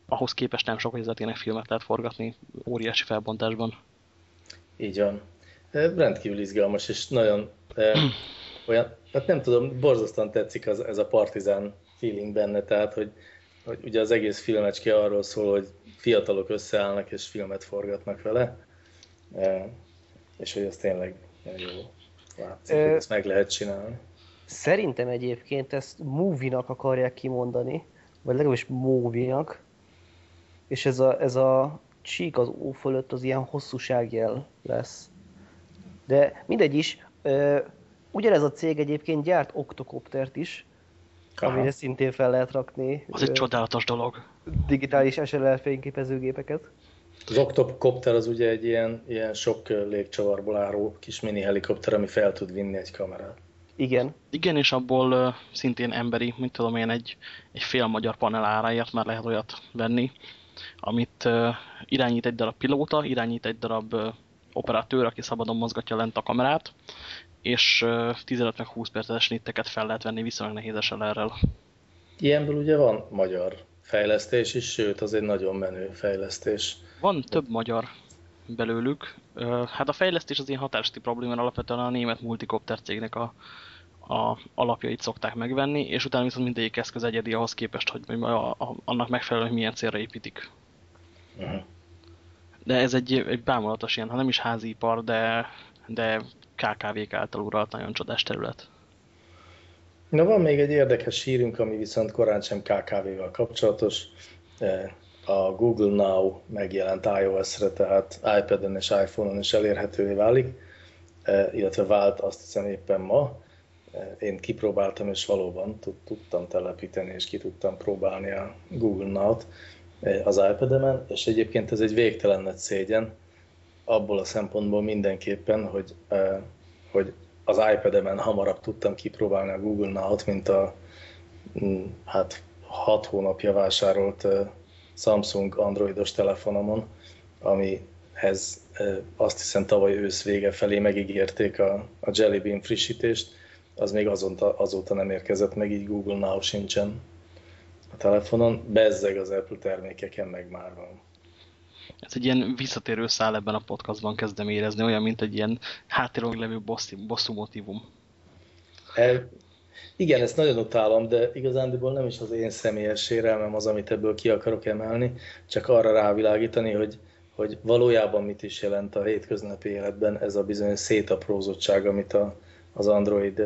ahhoz képest nem sok, hogy ezzel filmet lehet forgatni óriási felbontásban. Így van. Rendkívül izgalmas, és nagyon olyan, hát nem tudom, borzasztóan tetszik az, ez a partizán feeling benne, tehát, hogy, hogy ugye az egész filmecske arról szól, hogy fiatalok összeállnak és filmet forgatnak vele, és hogy ez tényleg jó látszik, hogy ezt meg lehet csinálni. Szerintem egyébként ezt movie-nak akarják kimondani, vagy legalábbis movie-nak, és ez a, ez a csík az ó fölött az ilyen hosszúságjel lesz. De mindegy is, ö, ugyanez a cég egyébként gyárt oktokoptert is, Aha. amire szintén fel lehet rakni. Az egy csodálatos dolog. Digitális SLR fényképezőgépeket. Az Octocopter az ugye egy ilyen, ilyen sok légcsavarból álló kis mini helikopter, ami fel tud vinni egy kamerát. Igen. Igen, és abból uh, szintén emberi, mint tudom én, egy, egy fél magyar panel áráért már lehet olyat venni, amit uh, irányít egy darab pilóta, irányít egy darab uh, operatőr, aki szabadon mozgatja lent a kamerát, és uh, 15 meg 20 perces nitteket fel lehet venni viszonylag nehéz SLR-rel. Ilyenből ugye van magyar fejlesztés is, sőt, az egy nagyon menő fejlesztés. Van több magyar belőlük. Hát a fejlesztés az ilyen hatásti probléma, alapvetően a német multikopter cégnek a, a alapjait szokták megvenni, és utána viszont mindegyik eszköz egyedi ahhoz képest, hogy a, a, annak megfelelően, hogy milyen célra építik. Uh -huh. De ez egy, egy bámulatos ilyen, ha nem is házi ipar, de, de KKV-k által uralt nagyon csodás terület. Na van még egy érdekes hírünk, ami viszont korán sem KKV-val kapcsolatos. E, a Google Now megjelent iOS-re, tehát iPad-en és iPhone-on is elérhetővé válik, e, illetve vált azt hiszem éppen ma. E, én kipróbáltam, és valóban tudtam telepíteni, és ki tudtam próbálni a Google Now-t az iPad-emen, és egyébként ez egy végtelen nagy szégyen, abból a szempontból mindenképpen, hogy, hogy az iPad-emen hamarabb tudtam kipróbálni a Google Now-t, mint a mm, hát hat hónapja vásárolt Samsung androidos telefonomon, amihez azt hiszem tavaly ősz vége felé megígérték a, a Jelly Bean frissítést, az még azóta, azóta nem érkezett meg, így Google Now sincsen a telefonon, bezzeg az Apple termékeken meg már van. Ez egy ilyen visszatérő szál ebben a podcastban kezdem érezni, olyan, mint egy ilyen háttérog levő bosszú, motivum. E, igen, ezt nagyon utálom, de igazándiból nem is az én személyes sérelmem az, amit ebből ki akarok emelni, csak arra rávilágítani, hogy, hogy valójában mit is jelent a hétköznapi életben ez a bizonyos szétaprózottság, amit a, az Android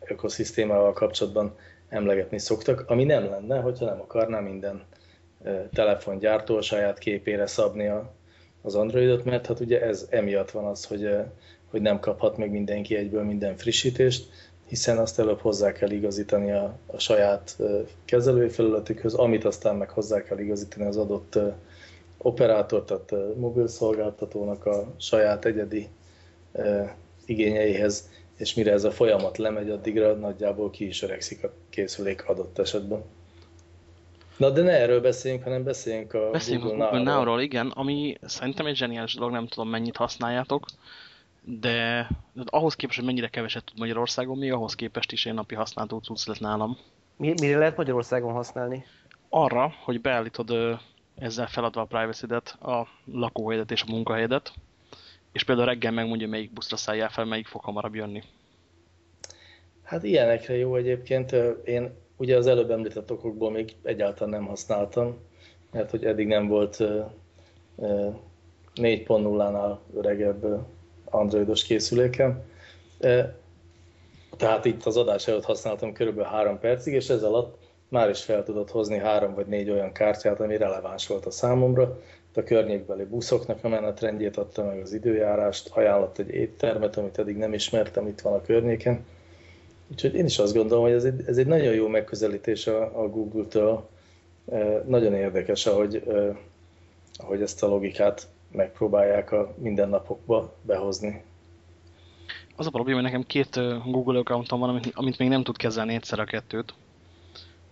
ökoszisztémával kapcsolatban emlegetni szoktak, ami nem lenne, hogyha nem akarná minden telefongyártó a saját képére szabni a, az Androidot, mert hát ugye ez emiatt van az, hogy, hogy nem kaphat meg mindenki egyből minden frissítést, hiszen azt előbb hozzá kell igazítani a, a saját kezelői felületükhöz, amit aztán meg hozzá kell igazítani az adott operátor, tehát mobil szolgáltatónak a saját egyedi igényeihez, és mire ez a folyamat lemegy, addigra nagyjából ki is öregszik a készülék adott esetben. Na de ne erről beszéljünk, hanem beszéljünk a beszéljünk Google, a Google Now-ról. igen, ami szerintem egy zseniális dolog, nem tudom mennyit használjátok, de, de ahhoz képest, hogy mennyire keveset tud Magyarországon, még ahhoz képest is én napi használható cucc lett nálam. Mi, mire lehet Magyarországon használni? Arra, hogy beállítod ezzel feladva a privacy-det, a lakóhelyedet és a munkahelyedet, és például reggel megmondja, melyik buszra szálljál fel, melyik fog hamarabb jönni. Hát ilyenekre jó egyébként. Én ugye az előbb említett okokból még egyáltalán nem használtam, mert hogy eddig nem volt 4.0-nál öregebb androidos készülékem. Tehát itt az adás előtt használtam körülbelül 3 percig, és ez alatt már is fel tudott hozni három vagy négy olyan kártyát, ami releváns volt a számomra. A környékbeli buszoknak a menetrendjét adta meg az időjárást, ajánlott egy éttermet, amit eddig nem ismertem, itt van a környéken Úgyhogy én is azt gondolom, hogy ez egy, ez egy nagyon jó megközelítés a, a Google-től. Nagyon érdekes, ahogy, ahogy ezt a logikát megpróbálják a mindennapokba behozni. Az a probléma, hogy nekem két Google accountom van, amit, amit még nem tud kezelni egyszer a kettőt.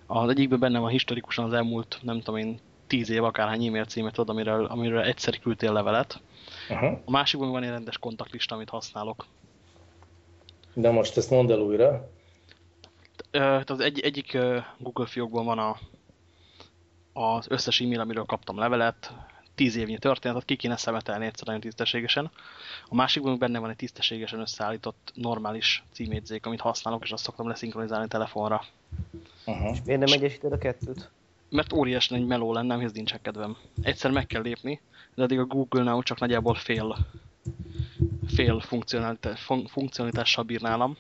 Az egyikben benne van historikusan az elmúlt, nem tudom én, tíz év akárhány e-mail címet ad, amiről, amiről egyszer küldtél levelet. -huh. A másikban van egy rendes kontaktlista, amit használok. De most ezt mondd el újra. Tehát az egy, egyik Google fiókban van a, az összes e-mail, amiről kaptam levelet, tíz évnyi történetet, ki kéne szemetelni egyszer nagyon tisztességesen. A másikban benne van egy tisztességesen összeállított normális címédzék, amit használok, és azt szoktam leszinkronizálni telefonra. Uh -huh. És miért nem egyesíted a kettőt? Mert óriási egy meló lenne, amihez nincs kedvem. Egyszer meg kell lépni, de addig a Google Now csak nagyjából fél fél funkcionalitással bír nálam,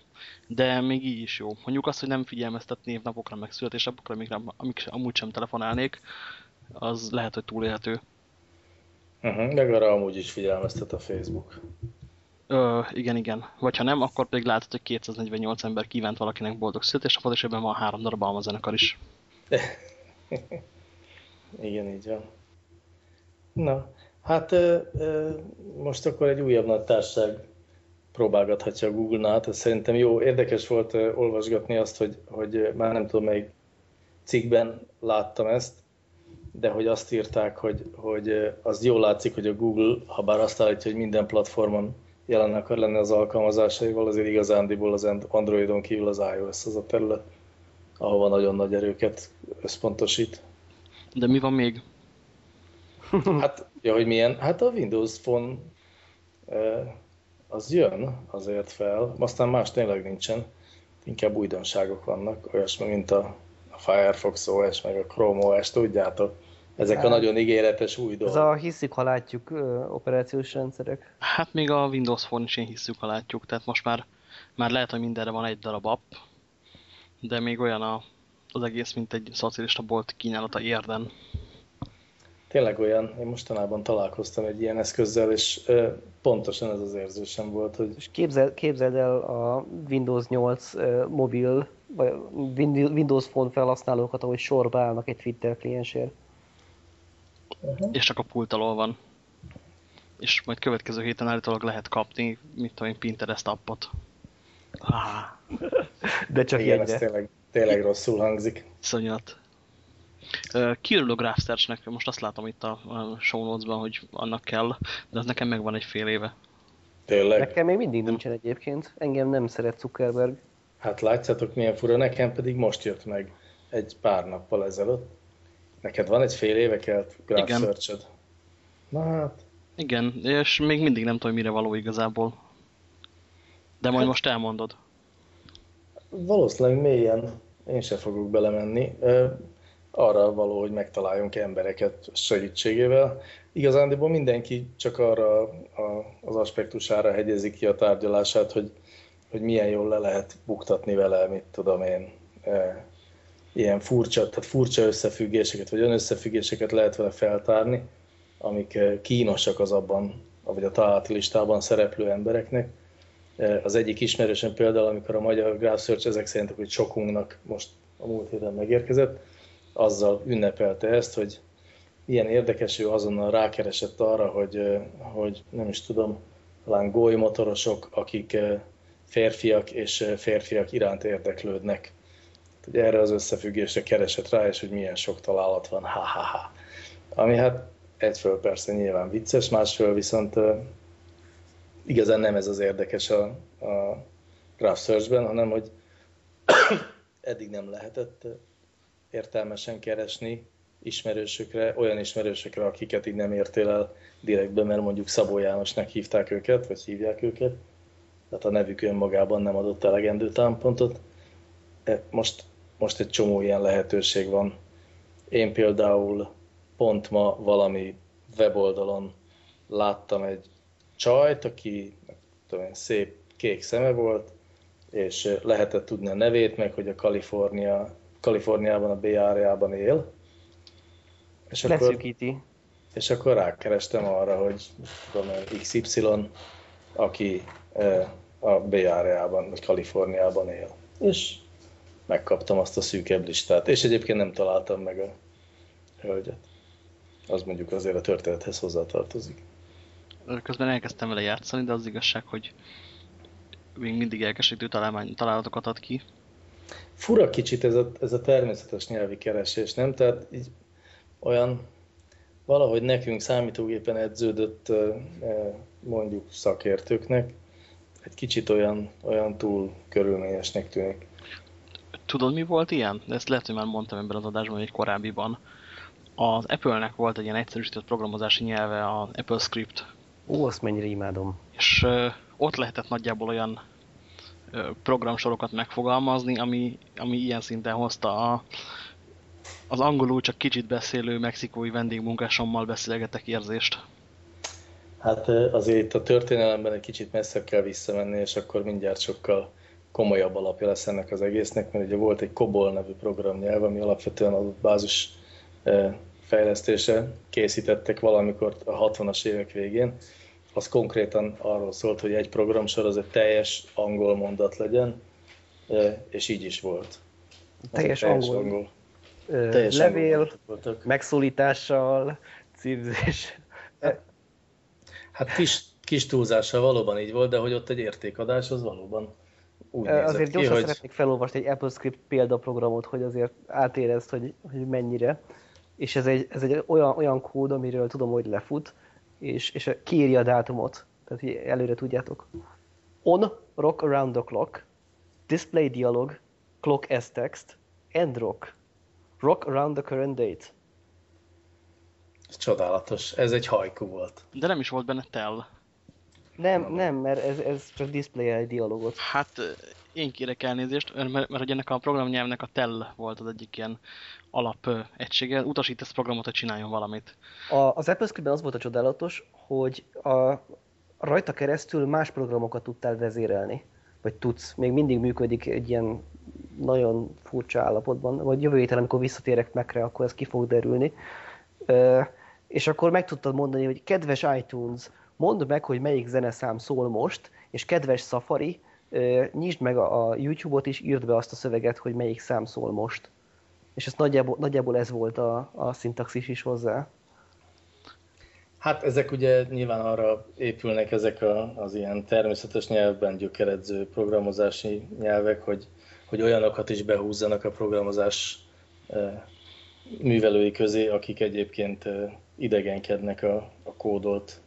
de még így is jó. Mondjuk azt, hogy nem figyelmeztet névnapokra, meg születésnapokra, amik, amik amúgy sem telefonálnék, az lehet, hogy túlélhető. Uh -huh, meg arra amúgy is figyelmeztet a Facebook. Ö, igen, igen. Vagy ha nem, akkor pedig látod, hogy 248 ember kívánt valakinek boldog születésnapot, és ebben van három darab almazenekar is. igen, így van. Na, Hát most akkor egy újabb nagy társaság próbálgathatja a Google-nál, szerintem jó, érdekes volt olvasgatni azt, hogy, hogy már nem tudom melyik cikkben láttam ezt, de hogy azt írták, hogy, hogy az jól látszik, hogy a Google, ha bár azt állítja, hogy minden platformon jelen akar lenni az alkalmazásaival, azért igazándiból az Androidon kívül az iOS az a terület, ahova nagyon nagy erőket összpontosít. De mi van még? Hát, ja, hogy milyen? Hát a Windows Phone az jön azért fel, aztán más tényleg nincsen. inkább újdonságok vannak, olyasmi, mint a, a Firefox OS, meg a Chrome OS, tudjátok. Ezek hát, a nagyon ígéretes új dolgok. Ez a hiszük, ha látjuk operációs rendszerek. Hát még a Windows Phone is én hiszük, ha látjuk, tehát most már, már lehet, hogy mindenre van egy darab app, de még olyan a, az egész, mint egy szocialista bolt kínálata érden. Tényleg olyan, én mostanában találkoztam egy ilyen eszközzel, és ö, pontosan ez az érzésem volt, hogy... És képzel, képzeld el a Windows 8 ö, mobil, vagy Windows Phone felhasználókat, ahogy sorba állnak egy Twitter kliensért. Uh -huh. És csak a pult alól van. És majd következő héten állítólag lehet kapni, mit tudom én, Pinterest appot. Ah. De csak Igen, ez tényleg, tényleg rosszul hangzik. Szonyat. Kiürül a Graph Search-nek, most azt látom itt a show notes-ban, hogy annak kell, de az nekem megvan egy fél éve. Tényleg? Nekem még mindig nincsen egyébként. Engem nem szeret Zuckerberg. Hát látjátok milyen fura, nekem pedig most jött meg egy pár nappal ezelőtt. Neked van egy fél éve kelt Graph Igen. search -ed. Na hát. Igen, és még mindig nem tudom, mire való igazából. De majd hát, most elmondod. Valószínűleg mélyen én se fogok belemenni arra való, hogy megtaláljunk embereket segítségével. Igazándiból mindenki csak arra a, az aspektusára hegyezi ki a tárgyalását, hogy, hogy milyen jól le lehet buktatni vele, mit tudom én, e, ilyen furcsa, tehát furcsa összefüggéseket, vagy összefüggéseket lehet vele feltárni, amik e, kínosak az abban, vagy a találati listában szereplő embereknek. E, az egyik ismerősen például, amikor a magyar Graph Search ezek szerint, hogy sokunknak most a múlt héten megérkezett, azzal ünnepelte ezt, hogy ilyen érdekes, ő azonnal rákeresett arra, hogy, hogy nem is tudom, talán motorosok, akik férfiak és férfiak iránt érdeklődnek. Hogy erre az összefüggésre keresett rá, és hogy milyen sok találat van, ha-ha-ha. Ami hát egyföl persze nyilván vicces, másföl viszont igazán nem ez az érdekes a, a Graph Search-ben, hanem hogy eddig nem lehetett értelmesen keresni ismerősökre, olyan ismerősökre, akiket így nem értél el direktben, mert mondjuk Szabó Jánosnak hívták őket, vagy hívják őket, tehát a nevük önmagában nem adott elegendő támpontot. E, most, most egy csomó ilyen lehetőség van. Én például pont ma valami weboldalon láttam egy csajt, aki tudom én, szép kék szeme volt, és lehetett tudni a nevét, meg hogy a Kalifornia Kaliforniában, a Bay Area-ban él. És akkor, és akkor rákerestem arra, hogy tudom, XY, aki a Bay Area-ban, vagy Kaliforniában él. És megkaptam azt a szűkebb listát. És egyébként nem találtam meg a hölgyet. Az mondjuk azért a történethez hozzátartozik. Közben elkezdtem vele játszani, de az igazság, hogy még mindig elkeserítő találatokat ad ki fura kicsit ez a, ez a természetes nyelvi keresés, nem? Tehát így olyan valahogy nekünk számítógépen edződött mondjuk szakértőknek egy kicsit olyan, olyan túl körülményesnek tűnik. Tudod, mi volt ilyen? Ezt lehet, hogy már mondtam ebben az adásban, egy korábbiban. Az Apple-nek volt egy ilyen egyszerűsített programozási nyelve, a Apple Script. Ó, azt mennyire imádom. És ott lehetett nagyjából olyan programsorokat megfogalmazni, ami, ami ilyen szinten hozta a, az angolul csak kicsit beszélő mexikói vendégmunkásommal beszélgetek érzést. Hát azért a történelemben egy kicsit messze kell visszamenni, és akkor mindjárt sokkal komolyabb alapja lesz ennek az egésznek, mert ugye volt egy COBOL nevű programnyelv, ami alapvetően a bázis fejlesztése készítettek valamikor a 60-as évek végén, az konkrétan arról szólt, hogy egy programsor az egy teljes angol mondat legyen, és így is volt. Teljes, teljes angol. angol. teljes levél, angol megszólítással, címzés. Hát kis, kis túlzással valóban így volt, de hogy ott egy értékadás, az valóban úgy Azért gyorsan hogy... szeretnék felolvasni egy Apple Script példaprogramot, hogy azért átérezd, hogy, hogy mennyire. És ez egy, ez egy olyan, olyan kód, amiről tudom, hogy lefut, és, és kiírja a dátumot, tehát hogy előre tudjátok. On, rock around the clock, display dialog, clock as text, end rock, rock around the current date. Ez csodálatos, ez egy hajkú volt. De nem is volt benne tell. Nem, nem, mert ez, ez csak display egy dialogot. Hát én kérek elnézést, mert, mert hogy ennek a programnyelvnek a TEL volt az egyik ilyen alap egysége. Utasít ezt programot, hogy csináljon valamit. A, az Apple Script-ben az volt a csodálatos, hogy a, rajta keresztül más programokat tudtál vezérelni. Vagy tudsz. Még mindig működik egy ilyen nagyon furcsa állapotban. Vagy jövő héten, amikor visszatérek megre, akkor ez ki fog derülni. Ö, és akkor meg tudtad mondani, hogy kedves iTunes, mondd meg, hogy melyik zeneszám szól most, és kedves Safari, nyisd meg a, YouTube-ot és írd be azt a szöveget, hogy melyik szám szól most. És ez nagyjából, nagyjából ez volt a, a szintaxis is hozzá. Hát ezek ugye nyilván arra épülnek ezek a, az ilyen természetes nyelvben gyökeredző programozási nyelvek, hogy, hogy olyanokat is behúzzanak a programozás művelői közé, akik egyébként idegenkednek a, a kódolt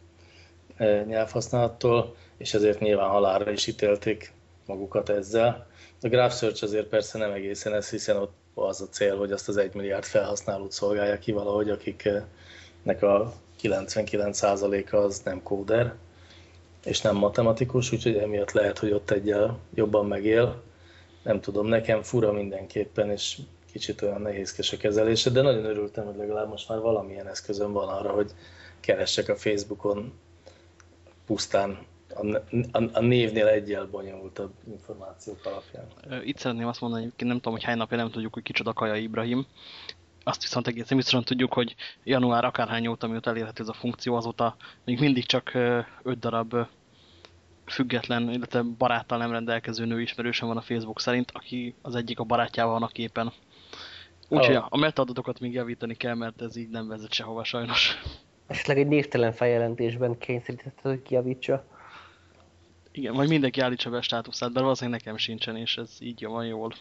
nyelvhasználattól, és ezért nyilván halálra is ítélték magukat ezzel. A Graph Search azért persze nem egészen ez, hiszen ott az a cél, hogy azt az egy milliárd felhasználót szolgálja ki valahogy, akiknek a 99%-a az nem kóder, és nem matematikus, úgyhogy emiatt lehet, hogy ott egyel jobban megél. Nem tudom, nekem fura mindenképpen, és kicsit olyan nehézkes a kezelése, de nagyon örültem, hogy legalább most már valamilyen eszközöm van arra, hogy keressek a Facebookon pusztán a, a, a névnél egyel bonyolultabb információk alapján. Itt szeretném azt mondani, hogy nem tudom, hogy hány napja nem tudjuk, hogy kicsoda Kaja Ibrahim. Azt viszont egészen biztosan tudjuk, hogy január akárhány óta, mióta elérhető ez a funkció, azóta még mindig csak öt darab független, illetve baráttal nem rendelkező nő ismerősen van a Facebook szerint, aki az egyik a barátjával van a képen. Úgyhogy oh. a metaadatokat még javítani kell, mert ez így nem vezet sehova sajnos. Esetleg egy névtelen feljelentésben kényszerített, hogy kiavítsa. Igen, majd mindenki állítsa be a státuszát, de valószínűleg nekem sincsen, és ez így van jól.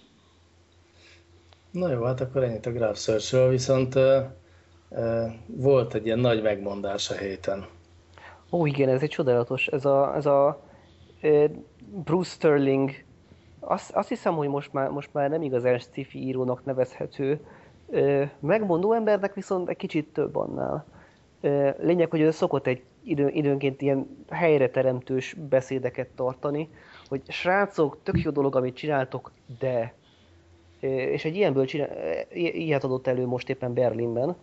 Na jó, hát akkor ennyit a Graph search viszont uh, uh, volt egy ilyen nagy megmondás a héten. Ó, igen, ez egy csodálatos, ez a, ez a uh, Bruce Sterling, azt, azt hiszem, hogy most már, most már nem igazán sci írónak nevezhető, uh, megmondó embernek viszont egy kicsit több annál. Uh, lényeg, hogy ő szokott egy idő, időnként ilyen helyre teremtős beszédeket tartani, hogy srácok, tök jó dolog, amit csináltok, de... És egy ilyenből csinál, ilyet adott elő most éppen Berlinben,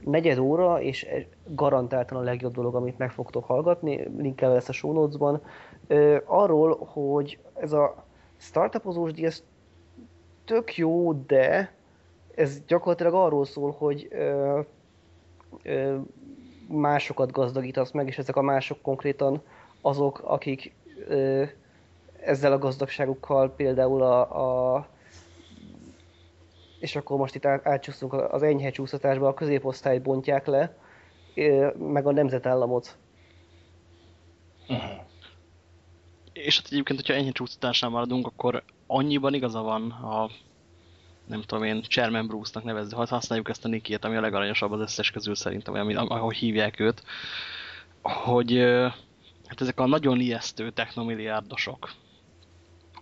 negyed óra, és garantáltan a legjobb dolog, amit meg fogtok hallgatni, linkelve lesz a show notes-ban, arról, hogy ez a startupozós díj, ez tök jó, de ez gyakorlatilag arról szól, hogy másokat gazdagítasz meg, és ezek a mások konkrétan azok, akik ö, ezzel a gazdagságukkal például a, a és akkor most itt átcsúszunk az enyhe csúszatásba, a középosztályt bontják le, meg a nemzetállamot. Uh-huh. És hát egyébként, hogyha enyhe csúsztatásnál maradunk, akkor annyiban igaza van a nem tudom én, Chairman Bruce-nak nevezni, ha használjuk ezt a nikét, ami a legaranyosabb az összes közül szerintem, ami, ahogy hívják őt, hogy hát ezek a nagyon ijesztő technomilliárdosok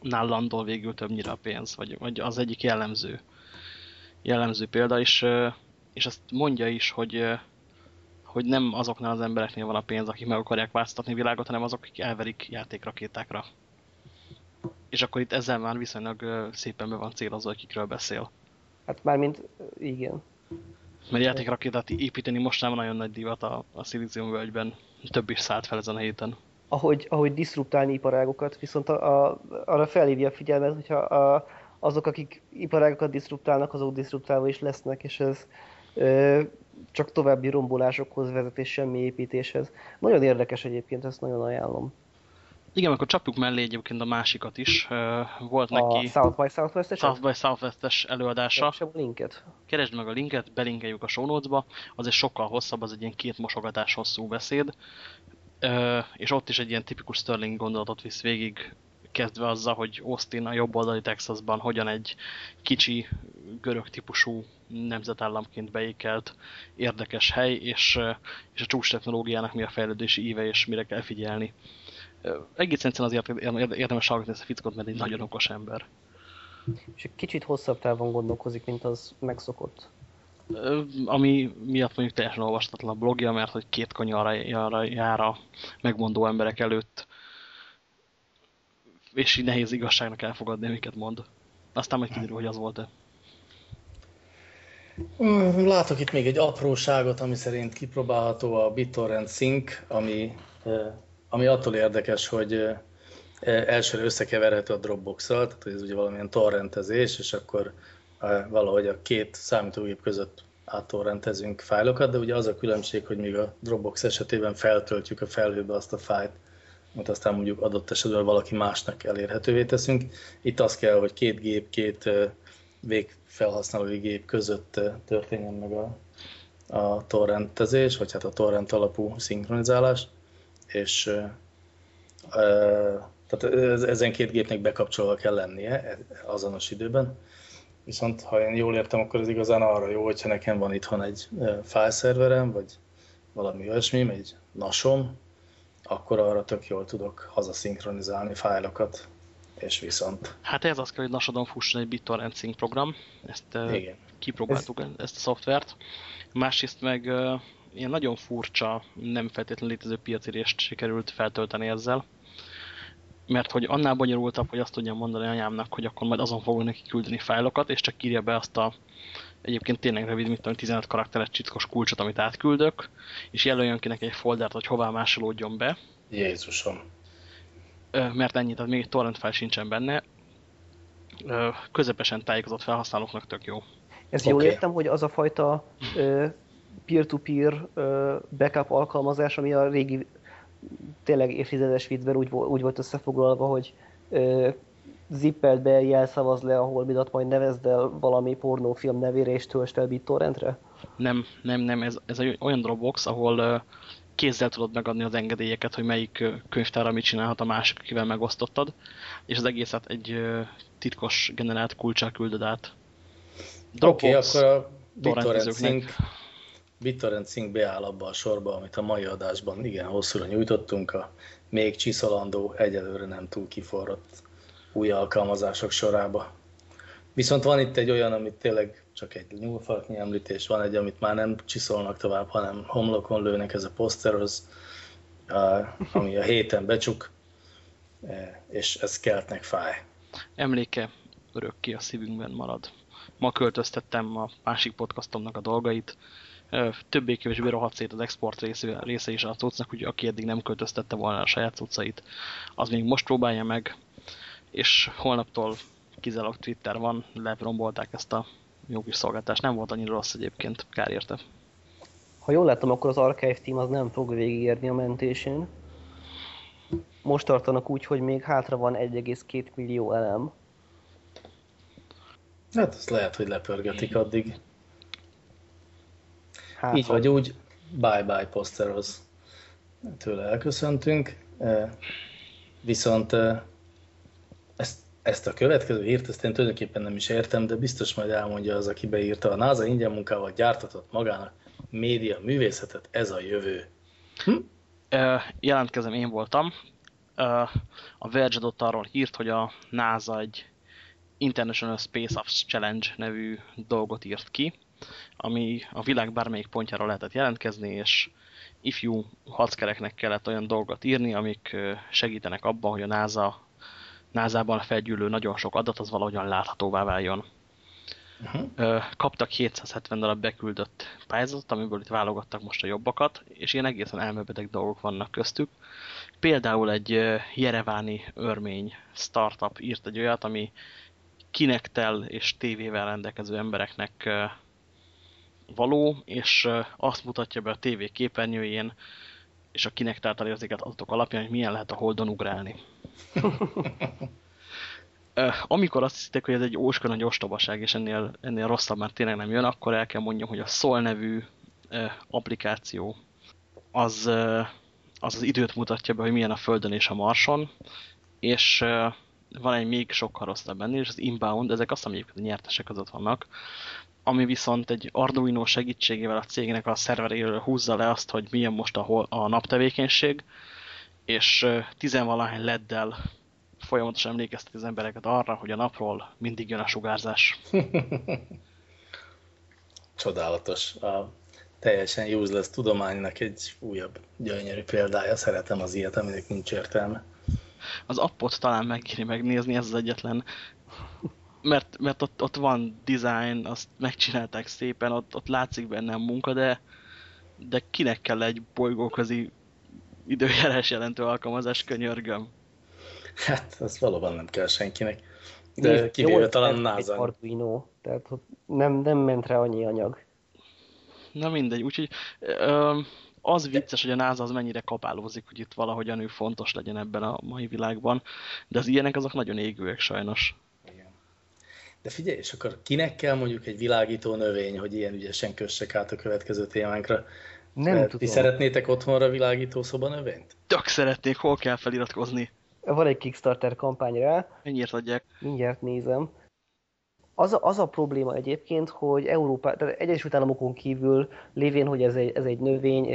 nállandól végül többnyire a pénz, vagy, vagy az egyik jellemző, jellemző példa, és, és azt mondja is, hogy, hogy nem azoknál az embereknél van a pénz, akik meg akarják változtatni világot, hanem azok, akik elverik játékrakétákra. És akkor itt ezzel már viszonylag szépen be van célozva, hogy kikről beszél. Hát mármint igen. Mert játékrakétát építeni most nem nagyon nagy divat a, a Silicium völgyben. Több is szállt fel ezen a héten. Ahogy, ahogy diszruptálni iparágokat, viszont a, a, arra felhívja a figyelmet, hogyha a, azok, akik iparágokat diszruptálnak, azok diszruptálva is lesznek, és ez ö, csak további rombolásokhoz vezet, és semmi építéshez. Nagyon érdekes egyébként, ezt nagyon ajánlom. Igen, akkor csapjuk mellé egyébként a másikat is. Volt a neki South by Southwest-es? South by Southwest-es előadása. Keresd a linket. Keresd meg a linket, belinkeljük a show notes-ba. Az egy sokkal hosszabb, az egy ilyen két mosogatás hosszú beszéd. És ott is egy ilyen tipikus Sterling gondolatot visz végig, kezdve azzal, hogy Austin a jobb oldali Texasban hogyan egy kicsi görög típusú nemzetállamként beékelt érdekes hely, és, és a csúcs technológiának mi a fejlődési íve, és mire kell figyelni egész egyszerűen azért érdemes hallgatni ezt a fickot, mert egy nagyon okos ember. És egy kicsit hosszabb távon gondolkozik, mint az megszokott. ami miatt mondjuk teljesen olvastatlan a blogja, mert hogy két kanyarra jár a megmondó emberek előtt, és így nehéz igazságnak elfogadni, amiket mond. Aztán majd kiderül, hogy az volt-e. Mm, látok itt még egy apróságot, ami szerint kipróbálható a BitTorrent Sync, ami, ami attól érdekes, hogy elsőre összekeverhető a Dropbox-szal, tehát ez ugye valamilyen torrentezés, és akkor valahogy a két számítógép között áttorrentezünk fájlokat, de ugye az a különbség, hogy még a Dropbox esetében feltöltjük a felhőbe azt a fájlt, amit aztán mondjuk adott esetben valaki másnak elérhetővé teszünk. Itt az kell, hogy két gép, két végfelhasználói gép között történjen meg a, a torrentezés, vagy hát a torrent alapú szinkronizálás, és e, tehát ezen két gépnek bekapcsolva kell lennie azonos időben. Viszont ha én jól értem, akkor ez igazán arra jó, hogyha nekem van itthon egy fájlszerverem, vagy valami olyasmi, egy nasom, akkor arra tök jól tudok hazaszinkronizálni fájlokat, és viszont. Hát ez az kell, hogy nasodon fusson egy BitTorrent Sync program, ezt Igen. kipróbáltuk ez... ezt a szoftvert. Másrészt meg ilyen nagyon furcsa, nem feltétlenül létező piacirést sikerült feltölteni ezzel. Mert hogy annál bonyolultabb, hogy azt tudjam mondani anyámnak, hogy akkor majd azon fogok neki küldeni fájlokat, és csak írja be azt a egyébként tényleg rövid, mint tudom, 15 karakteres csitkos kulcsot, amit átküldök, és jelöljön ki neki egy foldert, hogy hová másolódjon be. Jézusom. Mert ennyi, tehát még egy torrent file sincsen benne. Közepesen tájékozott felhasználóknak tök jó. Ezt okay. jól értem, hogy az a fajta peer-to-peer -peer, backup alkalmazás, ami a régi tényleg évtizedes viccben úgy, úgy volt összefoglalva, hogy zippelt be, jelszavaz le a holmidat, majd nevezd el valami pornófilm nevére, és töltsd fel BitTorrentre? Nem, nem, nem, ez, ez egy olyan Dropbox, ahol kézzel tudod megadni az engedélyeket, hogy melyik könyvtárra mit csinálhat a másik, akivel megosztottad, és az egészet egy titkos generált kulcsal küldöd át. Dropbox, okay, akkor a BitTorrent BitTorrent beáll abba a sorba, amit a mai adásban igen hosszúra nyújtottunk, a még csiszolandó, egyelőre nem túl kiforrott új alkalmazások sorába. Viszont van itt egy olyan, amit tényleg csak egy nyúlfarknyi említés, van egy, amit már nem csiszolnak tovább, hanem homlokon lőnek, ez a poszterhoz, ami a héten becsuk, e, és ez keltnek fáj. Emléke örökké a szívünkben marad. Ma költöztettem a másik podcastomnak a dolgait, többé-kevésbé rohadt szét az export része, része is a cuccnak, hogy aki eddig nem költöztette volna a saját cuccait, az még most próbálja meg, és holnaptól kizárólag Twitter van, lerombolták ezt a jó kis szolgáltást. Nem volt annyira rossz egyébként, kár érte. Ha jól láttam, akkor az Archive Team az nem fog végigérni a mentésén. Most tartanak úgy, hogy még hátra van 1,2 millió elem. Hát ez lehet, hogy lepörgetik addig. Hát, Így vagy úgy, bye-bye poszterhoz. Tőle elköszöntünk. Viszont ezt, ezt a következő hírt, ezt én tulajdonképpen nem is értem, de biztos majd elmondja az, aki beírta. A NASA ingyen munkával gyártatott magának média művészetet, ez a jövő. Hm? Jelentkezem, én voltam. A Verge adott arról hírt, hogy a NASA egy International Space Ops Challenge nevű dolgot írt ki, ami a világ bármelyik pontjára lehetett jelentkezni, és ifjú hackereknek kellett olyan dolgot írni, amik segítenek abban, hogy a NASA NASA-ban felgyűlő nagyon sok adat az valahogyan láthatóvá váljon. Uh -huh. Kaptak 770 darab beküldött pályázatot, amiből itt válogattak most a jobbakat, és ilyen egészen elmebedek dolgok vannak köztük. Például egy jereváni örmény startup írt egy olyat, ami kinektel és tévével rendelkező embereknek való, és azt mutatja be a tévé képernyőjén, és a kinek által érzékelt adatok alapján, hogy milyen lehet a holdon ugrálni. Amikor azt hiszitek, hogy ez egy óska nagy ostobaság, és ennél, ennél rosszabb már tényleg nem jön, akkor el kell mondjam, hogy a Sol nevű applikáció az, az az időt mutatja be, hogy milyen a Földön és a Marson, és van egy még sokkal rosszabb ennél, és az inbound, ezek azt hiszem, hogy nyertesek között vannak, ami viszont egy Arduino segítségével a cégnek a szerveréről húzza le azt, hogy milyen most a, a naptevékenység, és tizenvalahány leddel folyamatosan emlékezteti az embereket arra, hogy a napról mindig jön a sugárzás. csodálatos. A teljesen useless tudománynak egy újabb gyönyörű példája. Szeretem az ilyet, aminek nincs értelme. Az appot talán megkéri megnézni, ez az egyetlen. Mert, mert ott, ott van design, azt megcsinálták szépen, ott, ott látszik benne a munka, de, de kinek kell egy bolygóközi időjárás jelentő alkalmazás, könyörgöm. Hát, az valóban nem kell senkinek. De kivéve talán NASA. Arduino, tehát nem, nem ment rá annyi anyag. Na mindegy, úgyhogy az vicces, hogy a NASA az mennyire kapálózik, hogy itt valahogyan ő fontos legyen ebben a mai világban, de az ilyenek azok nagyon égőek sajnos. De figyelj, és akkor kinek kell mondjuk egy világító növény, hogy ilyen ügyesen kössek át a következő témánkra? Nem tudom. Ti szeretnétek otthonra világító szoba növényt? Tök szeretnék, hol kell feliratkozni? Van egy Kickstarter kampány rá. Mennyire adják? Mindjárt nézem. Az a, az a probléma egyébként, hogy Európa, tehát Egyesült Államokon kívül lévén, hogy ez egy, ez egy növény,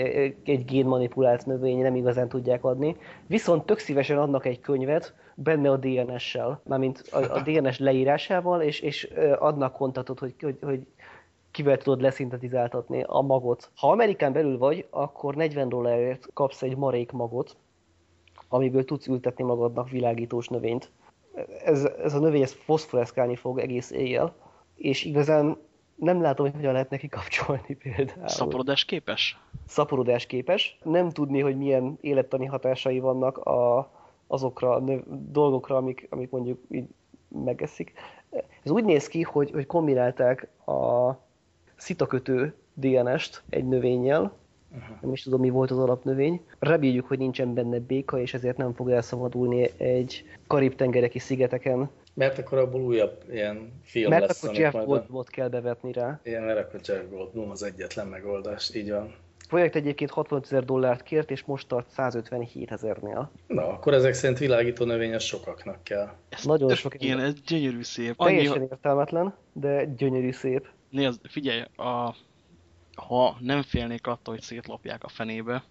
egy génmanipulált növény, nem igazán tudják adni. Viszont tök szívesen adnak egy könyvet, benne a DNS-sel, mármint a, a DNS leírásával, és, és adnak kontatot, hogy, hogy, hogy kivel tudod leszintetizáltatni a magot. Ha Amerikán belül vagy, akkor 40 dollárért kapsz egy marék magot, amiből tudsz ültetni magadnak világítós növényt. Ez, ez a növény ez foszforeszkálni fog egész éjjel, és igazán nem látom, hogy hogyan lehet neki kapcsolni például. Szaporodás képes? Szaporodás képes. Nem tudni, hogy milyen élettani hatásai vannak a, azokra a növ, dolgokra, amik, amik mondjuk így megeszik. Ez úgy néz ki, hogy, hogy kombinálták a szitakötő DNS-t egy növényjel, Uh-huh. Nem is tudom, mi volt az alapnövény. Reméljük, hogy nincsen benne béka, és ezért nem fog elszabadulni egy karib-tengereki szigeteken. Mert akkor abból újabb ilyen film Mert lesz. Mert akkor Jeff Goldblumot kell bevetni rá. Igen, mert akkor Jeff Goldblum az egyetlen megoldás, így van. Projekt egyébként 65 ezer dollárt kért, és most tart 157 ezernél. Na, akkor ezek szerint világító növényes sokaknak kell. Ez Nagyon sok. Igen, ez gyönyörű szép. Teljesen Annyi... értelmetlen, de gyönyörű szép. Nézd, figyelj, a ha nem félnék attól, hogy szétlopják a fenébe,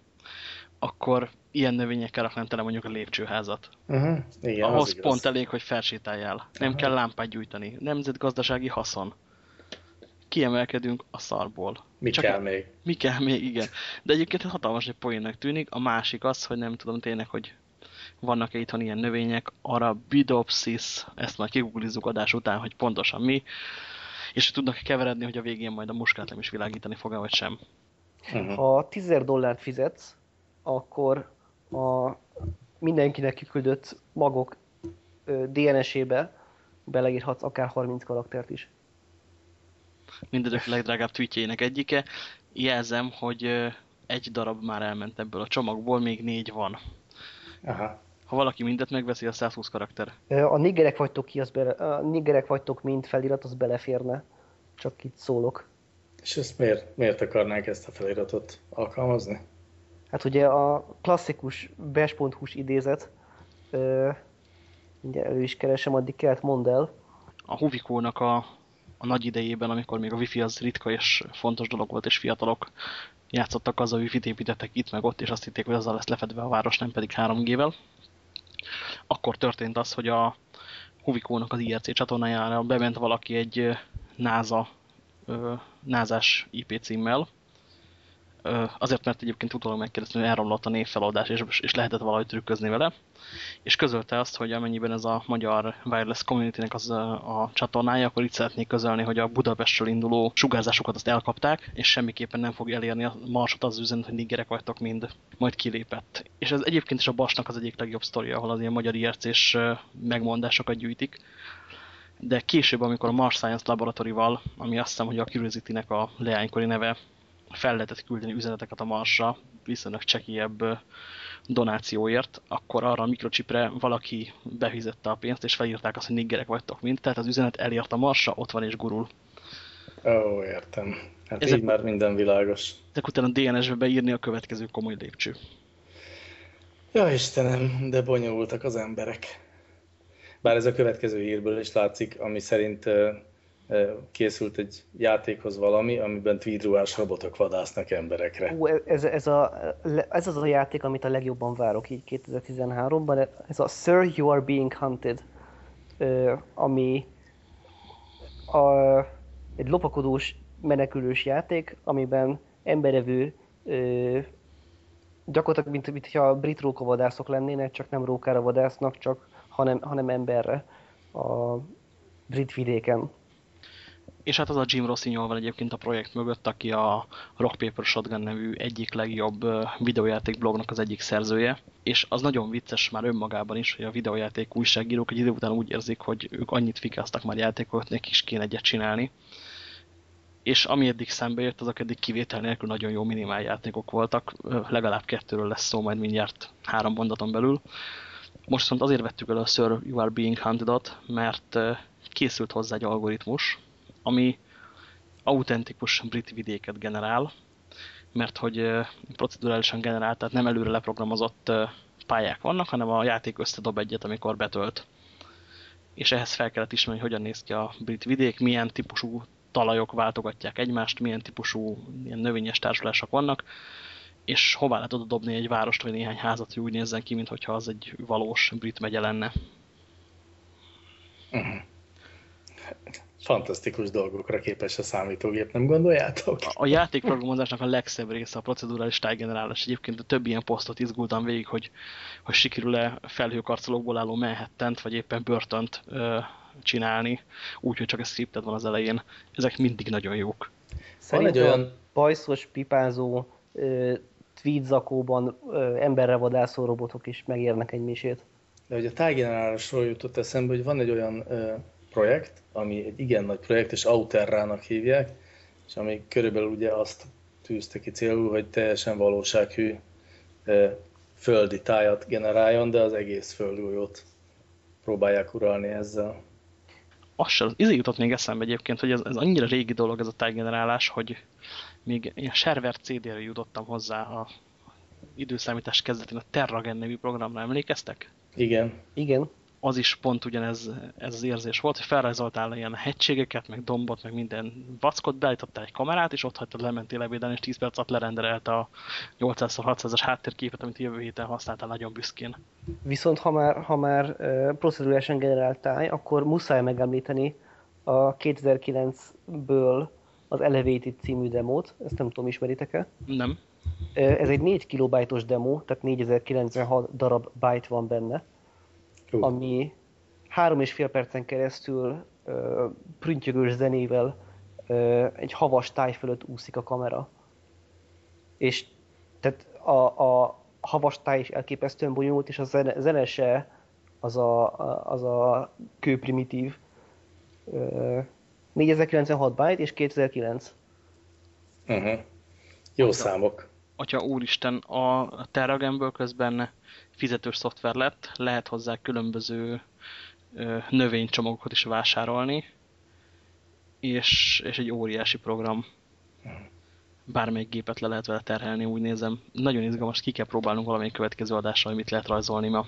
akkor ilyen növényekkel raknám tele mondjuk a lépcsőházat. Uh -huh. Igen, Ahhoz pont elég, hogy felsétáljál. Uh -huh. Nem kell lámpát gyújtani. Nemzetgazdasági haszon. Kiemelkedünk a szarból. Mi Csak kell még? Mi kell még, igen. De egyébként hatalmas egy poénnek tűnik. A másik az, hogy nem tudom tényleg, hogy vannak-e itthon ilyen növények. Arra Bidopsis, ezt majd kiguglizzuk adás után, hogy pontosan mi és tudnak -e keveredni, hogy a végén majd a muskátlem is világítani fog-e, vagy sem. Mhm. Ha 10 dollárt fizetsz, akkor a mindenkinek kiküldött magok DNS-ébe beleírhatsz akár 30 karaktert is. Mindezek legdrágább tweetjének egyike. Jelzem, hogy egy darab már elment ebből a csomagból, még négy van. Aha. Ha valaki mindet megveszi, a 120 karakter. A nigerek vagytok ki, az bele, a nigerek vagytok mind felirat, az beleférne. Csak itt szólok. És ezt miért, miért akarnánk ezt a feliratot alkalmazni? Hát ugye a klasszikus beshu idézet, ö, ugye elő is keresem, addig kellett mondd el. A Huvikónak a, a nagy idejében, amikor még a wifi az ritka és fontos dolog volt, és fiatalok játszottak azzal, hogy wifi-t építettek itt meg ott, és azt hitték, hogy azzal lesz lefedve a város, nem pedig 3G-vel akkor történt az, hogy a Huvikónak az IRC csatornájára bement valaki egy NASA, názás IP címmel, azért, mert egyébként utólag megkérdeztem, hogy elromlott a névfeloldás, és, és lehetett valahogy trükközni vele, és közölte azt, hogy amennyiben ez a magyar wireless community-nek az a, csatornája, akkor itt szeretnék közölni, hogy a Budapestről induló sugárzásokat azt elkapták, és semmiképpen nem fog elérni a marsot az üzenet, hogy nigerek vagytok mind, majd kilépett. És ez egyébként is a Basnak az egyik legjobb sztoria, ahol az ilyen magyar IRC-s megmondásokat gyűjtik. De később, amikor a Mars Science Laboratory-val, ami azt hiszem, hogy a Curiosity-nek a leánykori neve, fel lehetett küldeni üzeneteket a Marsra viszonylag csekélyebb donációért, akkor arra a mikrocsipre valaki befizette a pénzt, és felírták azt, hogy niggerek vagytok mind, tehát az üzenet elért a Marsra, ott van és gurul. Ó, értem. Hát ezek, így már minden világos. Ezek után a DNS-be beírni a következő komoly lépcső. Ja Istenem, de bonyolultak az emberek. Bár ez a következő hírből is látszik, ami szerint készült egy játékhoz valami, amiben tweedruhás robotok vadásznak emberekre. Ú, ez, ez, a, ez az a játék, amit a legjobban várok így 2013-ban. Ez a Sir, You Are Being Hunted, ami a, egy lopakodós menekülős játék, amiben emberevő gyakorlatilag, mint, mint hogyha brit rókavadászok lennének, csak nem rókára vadásznak, csak, hanem, hanem emberre a brit vidéken. És hát az a Jim Rossignol van egyébként a projekt mögött, aki a Rock Paper Shotgun nevű egyik legjobb videójáték blognak az egyik szerzője. És az nagyon vicces már önmagában is, hogy a videójáték újságírók egy idő után úgy érzik, hogy ők annyit fikáztak már játékokat, nekik is kéne egyet csinálni. És ami eddig szembe jött, azok eddig kivétel nélkül nagyon jó minimál játékok voltak. Legalább kettőről lesz szó majd mindjárt három mondaton belül. Most azért vettük először You Are Being Hunted-ot, mert készült hozzá egy algoritmus, ami autentikus brit vidéket generál, mert hogy procedurálisan generált, tehát nem előre leprogramozott pályák vannak, hanem a játék összedob egyet, amikor betölt. És ehhez fel kellett ismerni, hogy hogyan néz ki a brit vidék, milyen típusú talajok váltogatják egymást, milyen típusú ilyen növényes társulások vannak, és hová lehet oda dobni egy várost vagy néhány házat, hogy úgy nézzen ki, mintha az egy valós brit megye lenne. Mhm. Fantasztikus dolgokra képes a számítógép, nem gondoljátok? A, a játékprogramozásnak a legszebb része a procedurális tájgenerálás. Egyébként a több ilyen posztot izgultam végig, hogy, hogy sikerül-e felhőkarcolókból álló manhattan vagy éppen börtönt ö, csinálni, úgyhogy csak egy scripted van az elején. Ezek mindig nagyon jók. Szerintem egy olyan bajszos, pipázó, ö, tweedzakóban ö, emberre vadászó robotok is megérnek egy misét. De hogy a tájgenerálásról jutott eszembe, hogy van egy olyan ö, projekt, ami egy igen nagy projekt, és Auterrának hívják, és ami körülbelül ugye azt tűzte ki célul, hogy teljesen valósághű földi tájat generáljon, de az egész földgolyót próbálják uralni ezzel. Az sem, izé jutott még eszembe egyébként, hogy ez, ez annyira régi dolog ez a tájgenerálás, hogy még ilyen server CD-re jutottam hozzá a időszámítás kezdetén a Terragen nevű programra, emlékeztek? Igen. Igen az is pont ugyanez ez az érzés volt, hogy felrajzoltál ilyen hegységeket, meg dombot, meg minden vackot, beállítottál egy kamerát, és ott hagytad, lementél ebédelni, és 10 perc alatt lerendelt a 800x600-as háttérképet, amit jövő héten használtál nagyon büszkén. Viszont ha már, ha már uh, procedurálisan generált táj, akkor muszáj megemlíteni a 2009-ből az Elevated című demót, ezt nem tudom, ismeritek-e? Nem. Ez egy 4 kilobajtos demo, tehát 4096 darab byte van benne uh. ami három és fél percen keresztül uh, prüntjögős zenével uh, egy havas táj fölött úszik a kamera. És tehát a, a havas táj is elképesztően bonyolult, és a zene, zene se az a, az a kőprimitív. Uh, 4096 byte és 2009. Uh-huh. Jó Atya, számok. Atya úristen, a Terragemből közben fizetős szoftver lett, lehet hozzá különböző növénycsomagokat is vásárolni, és, és egy óriási program. Bármelyik gépet le lehet vele terhelni, úgy nézem. Nagyon izgalmas, ki kell próbálnunk valamelyik következő adásra, hogy mit lehet rajzolni ma.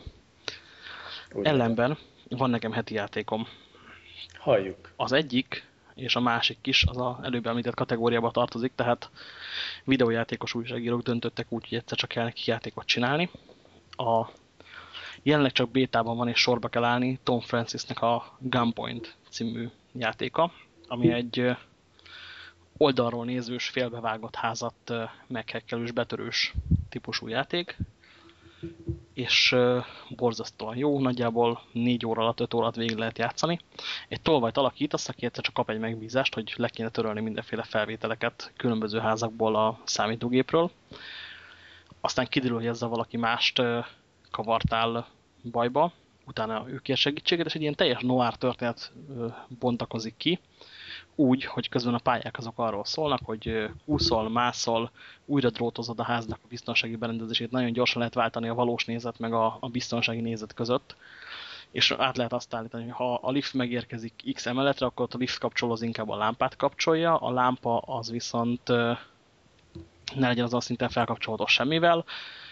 Úgy Ellenben van nekem heti játékom. Halljuk. Az egyik, és a másik is az a előbb említett kategóriába tartozik, tehát videójátékos újságírók döntöttek úgy, hogy egyszer csak kell neki játékot csinálni a jelenleg csak bétában van és sorba kell állni Tom Francisnek a Gunpoint című játéka, ami egy oldalról nézős, félbevágott házat meghekkelős, betörős típusú játék, és borzasztóan jó, nagyjából 4 óra alatt, 5 óra alatt végig lehet játszani. Egy tolvajt alakítasz, aki egyszer csak kap egy megbízást, hogy le kéne törölni mindenféle felvételeket különböző házakból a számítógépről, aztán kiderül, hogy ezzel valaki mást kavartál bajba, utána ő kér segítséget, és egy ilyen teljes noir történet bontakozik ki, úgy, hogy közben a pályák azok arról szólnak, hogy úszol, mászol, újra drótozod a háznak a biztonsági berendezését, nagyon gyorsan lehet váltani a valós nézet meg a, a biztonsági nézet között, és át lehet azt állítani, hogy ha a lift megérkezik X emeletre, akkor a lift kapcsoló az inkább a lámpát kapcsolja, a lámpa az viszont ne legyen az szinten felkapcsolható semmivel,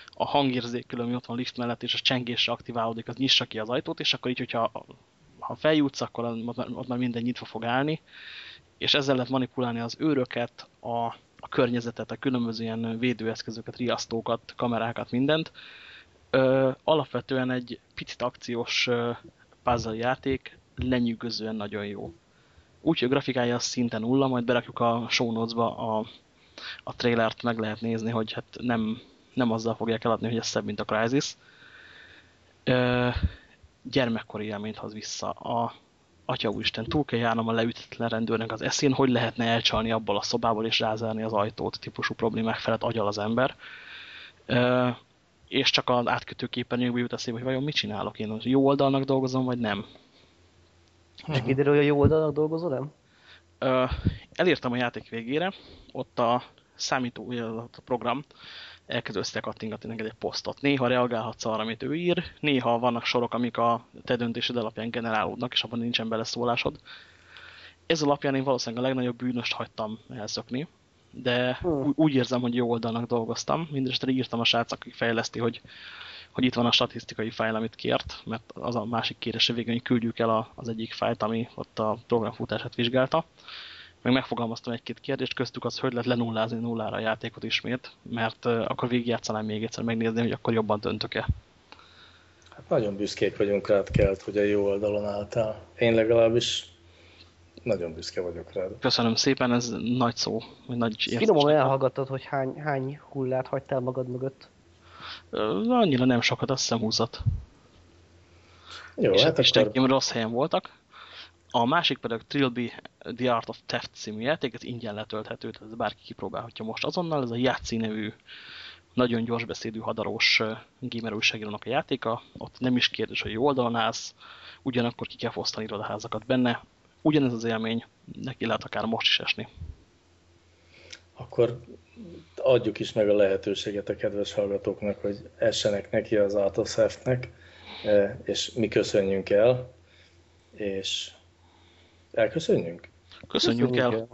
a hangérzékelő, ami ott van lift mellett, és a csengésre aktiválódik, az nyissa ki az ajtót, és akkor így, hogyha ha feljutsz, akkor ott már minden nyitva fog állni, és ezzel lehet manipulálni az őröket, a, a környezetet, a különböző ilyen védőeszközöket, riasztókat, kamerákat, mindent. Ö, alapvetően egy picit akciós puzzle játék, lenyűgözően nagyon jó. Úgyhogy grafikája szinte nulla, majd berakjuk a show a, a trailert, meg lehet nézni, hogy hát nem, nem azzal fogják eladni, hogy ez szebb, mint a Crysis. Ö, gyermekkori élményt hoz vissza. A, Atya úristen, túl kell járnom a leütetlen rendőrnek az eszén, hogy lehetne elcsalni abból a szobából és rázárni az ajtót típusú problémák felett agyal az ember. Ö, és csak az átkötő képernyőkbe jut eszébe, hogy vajon mit csinálok én, jó oldalnak dolgozom, vagy nem. És kiderül, hogy a jó oldalnak dolgozol, nem? Elértem a játék végére, ott a számító, a program elkezd összekattingatni neked egy posztot. Néha reagálhatsz arra, amit ő ír, néha vannak sorok, amik a te döntésed alapján generálódnak, és abban nincsen beleszólásod. Ez alapján én valószínűleg a legnagyobb bűnöst hagytam elszökni, de hmm. úgy érzem, hogy jó oldalnak dolgoztam. Mindenesetre írtam a srác, aki fejleszti, hogy, hogy itt van a statisztikai fájl, amit kért, mert az a másik kérése végén, hogy küldjük el az egyik fájlt, ami ott a programfutását vizsgálta meg megfogalmaztam egy-két kérdést, köztük az, hogy lehet lenullázni nullára a játékot ismét, mert akkor végigjátszanám még egyszer megnézni, hogy akkor jobban döntök-e. Hát nagyon büszkék vagyunk rád kelt, hogy a jó oldalon álltál. Én legalábbis nagyon büszke vagyok rád. Köszönöm szépen, ez nagy szó, vagy nagy Finoman elhallgattad, hogy hány, hány hullát hagytál magad mögött? Annyira nem sokat, azt hiszem húzat. Jó, És hát akkor... rossz helyen voltak. A másik pedig Trilby The Art of Theft című játék, ez ingyen letölthető, tehát bárki kipróbálhatja most azonnal. Ez a Játszi nevű, nagyon gyors beszédű hadarós gamer újságírónak a játéka. Ott nem is kérdés, hogy jó oldalon állsz, ugyanakkor ki kell fosztani irodaházakat benne. Ugyanez az élmény, neki lehet akár most is esni. Akkor adjuk is meg a lehetőséget a kedves hallgatóknak, hogy essenek neki az Art of Theft-nek, és mi köszönjünk el, és Elköszönjünk? Köszönjük, el. el.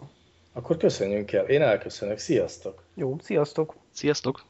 Akkor köszönjünk el. Én elköszönök. Sziasztok! Jó, sziasztok! Sziasztok!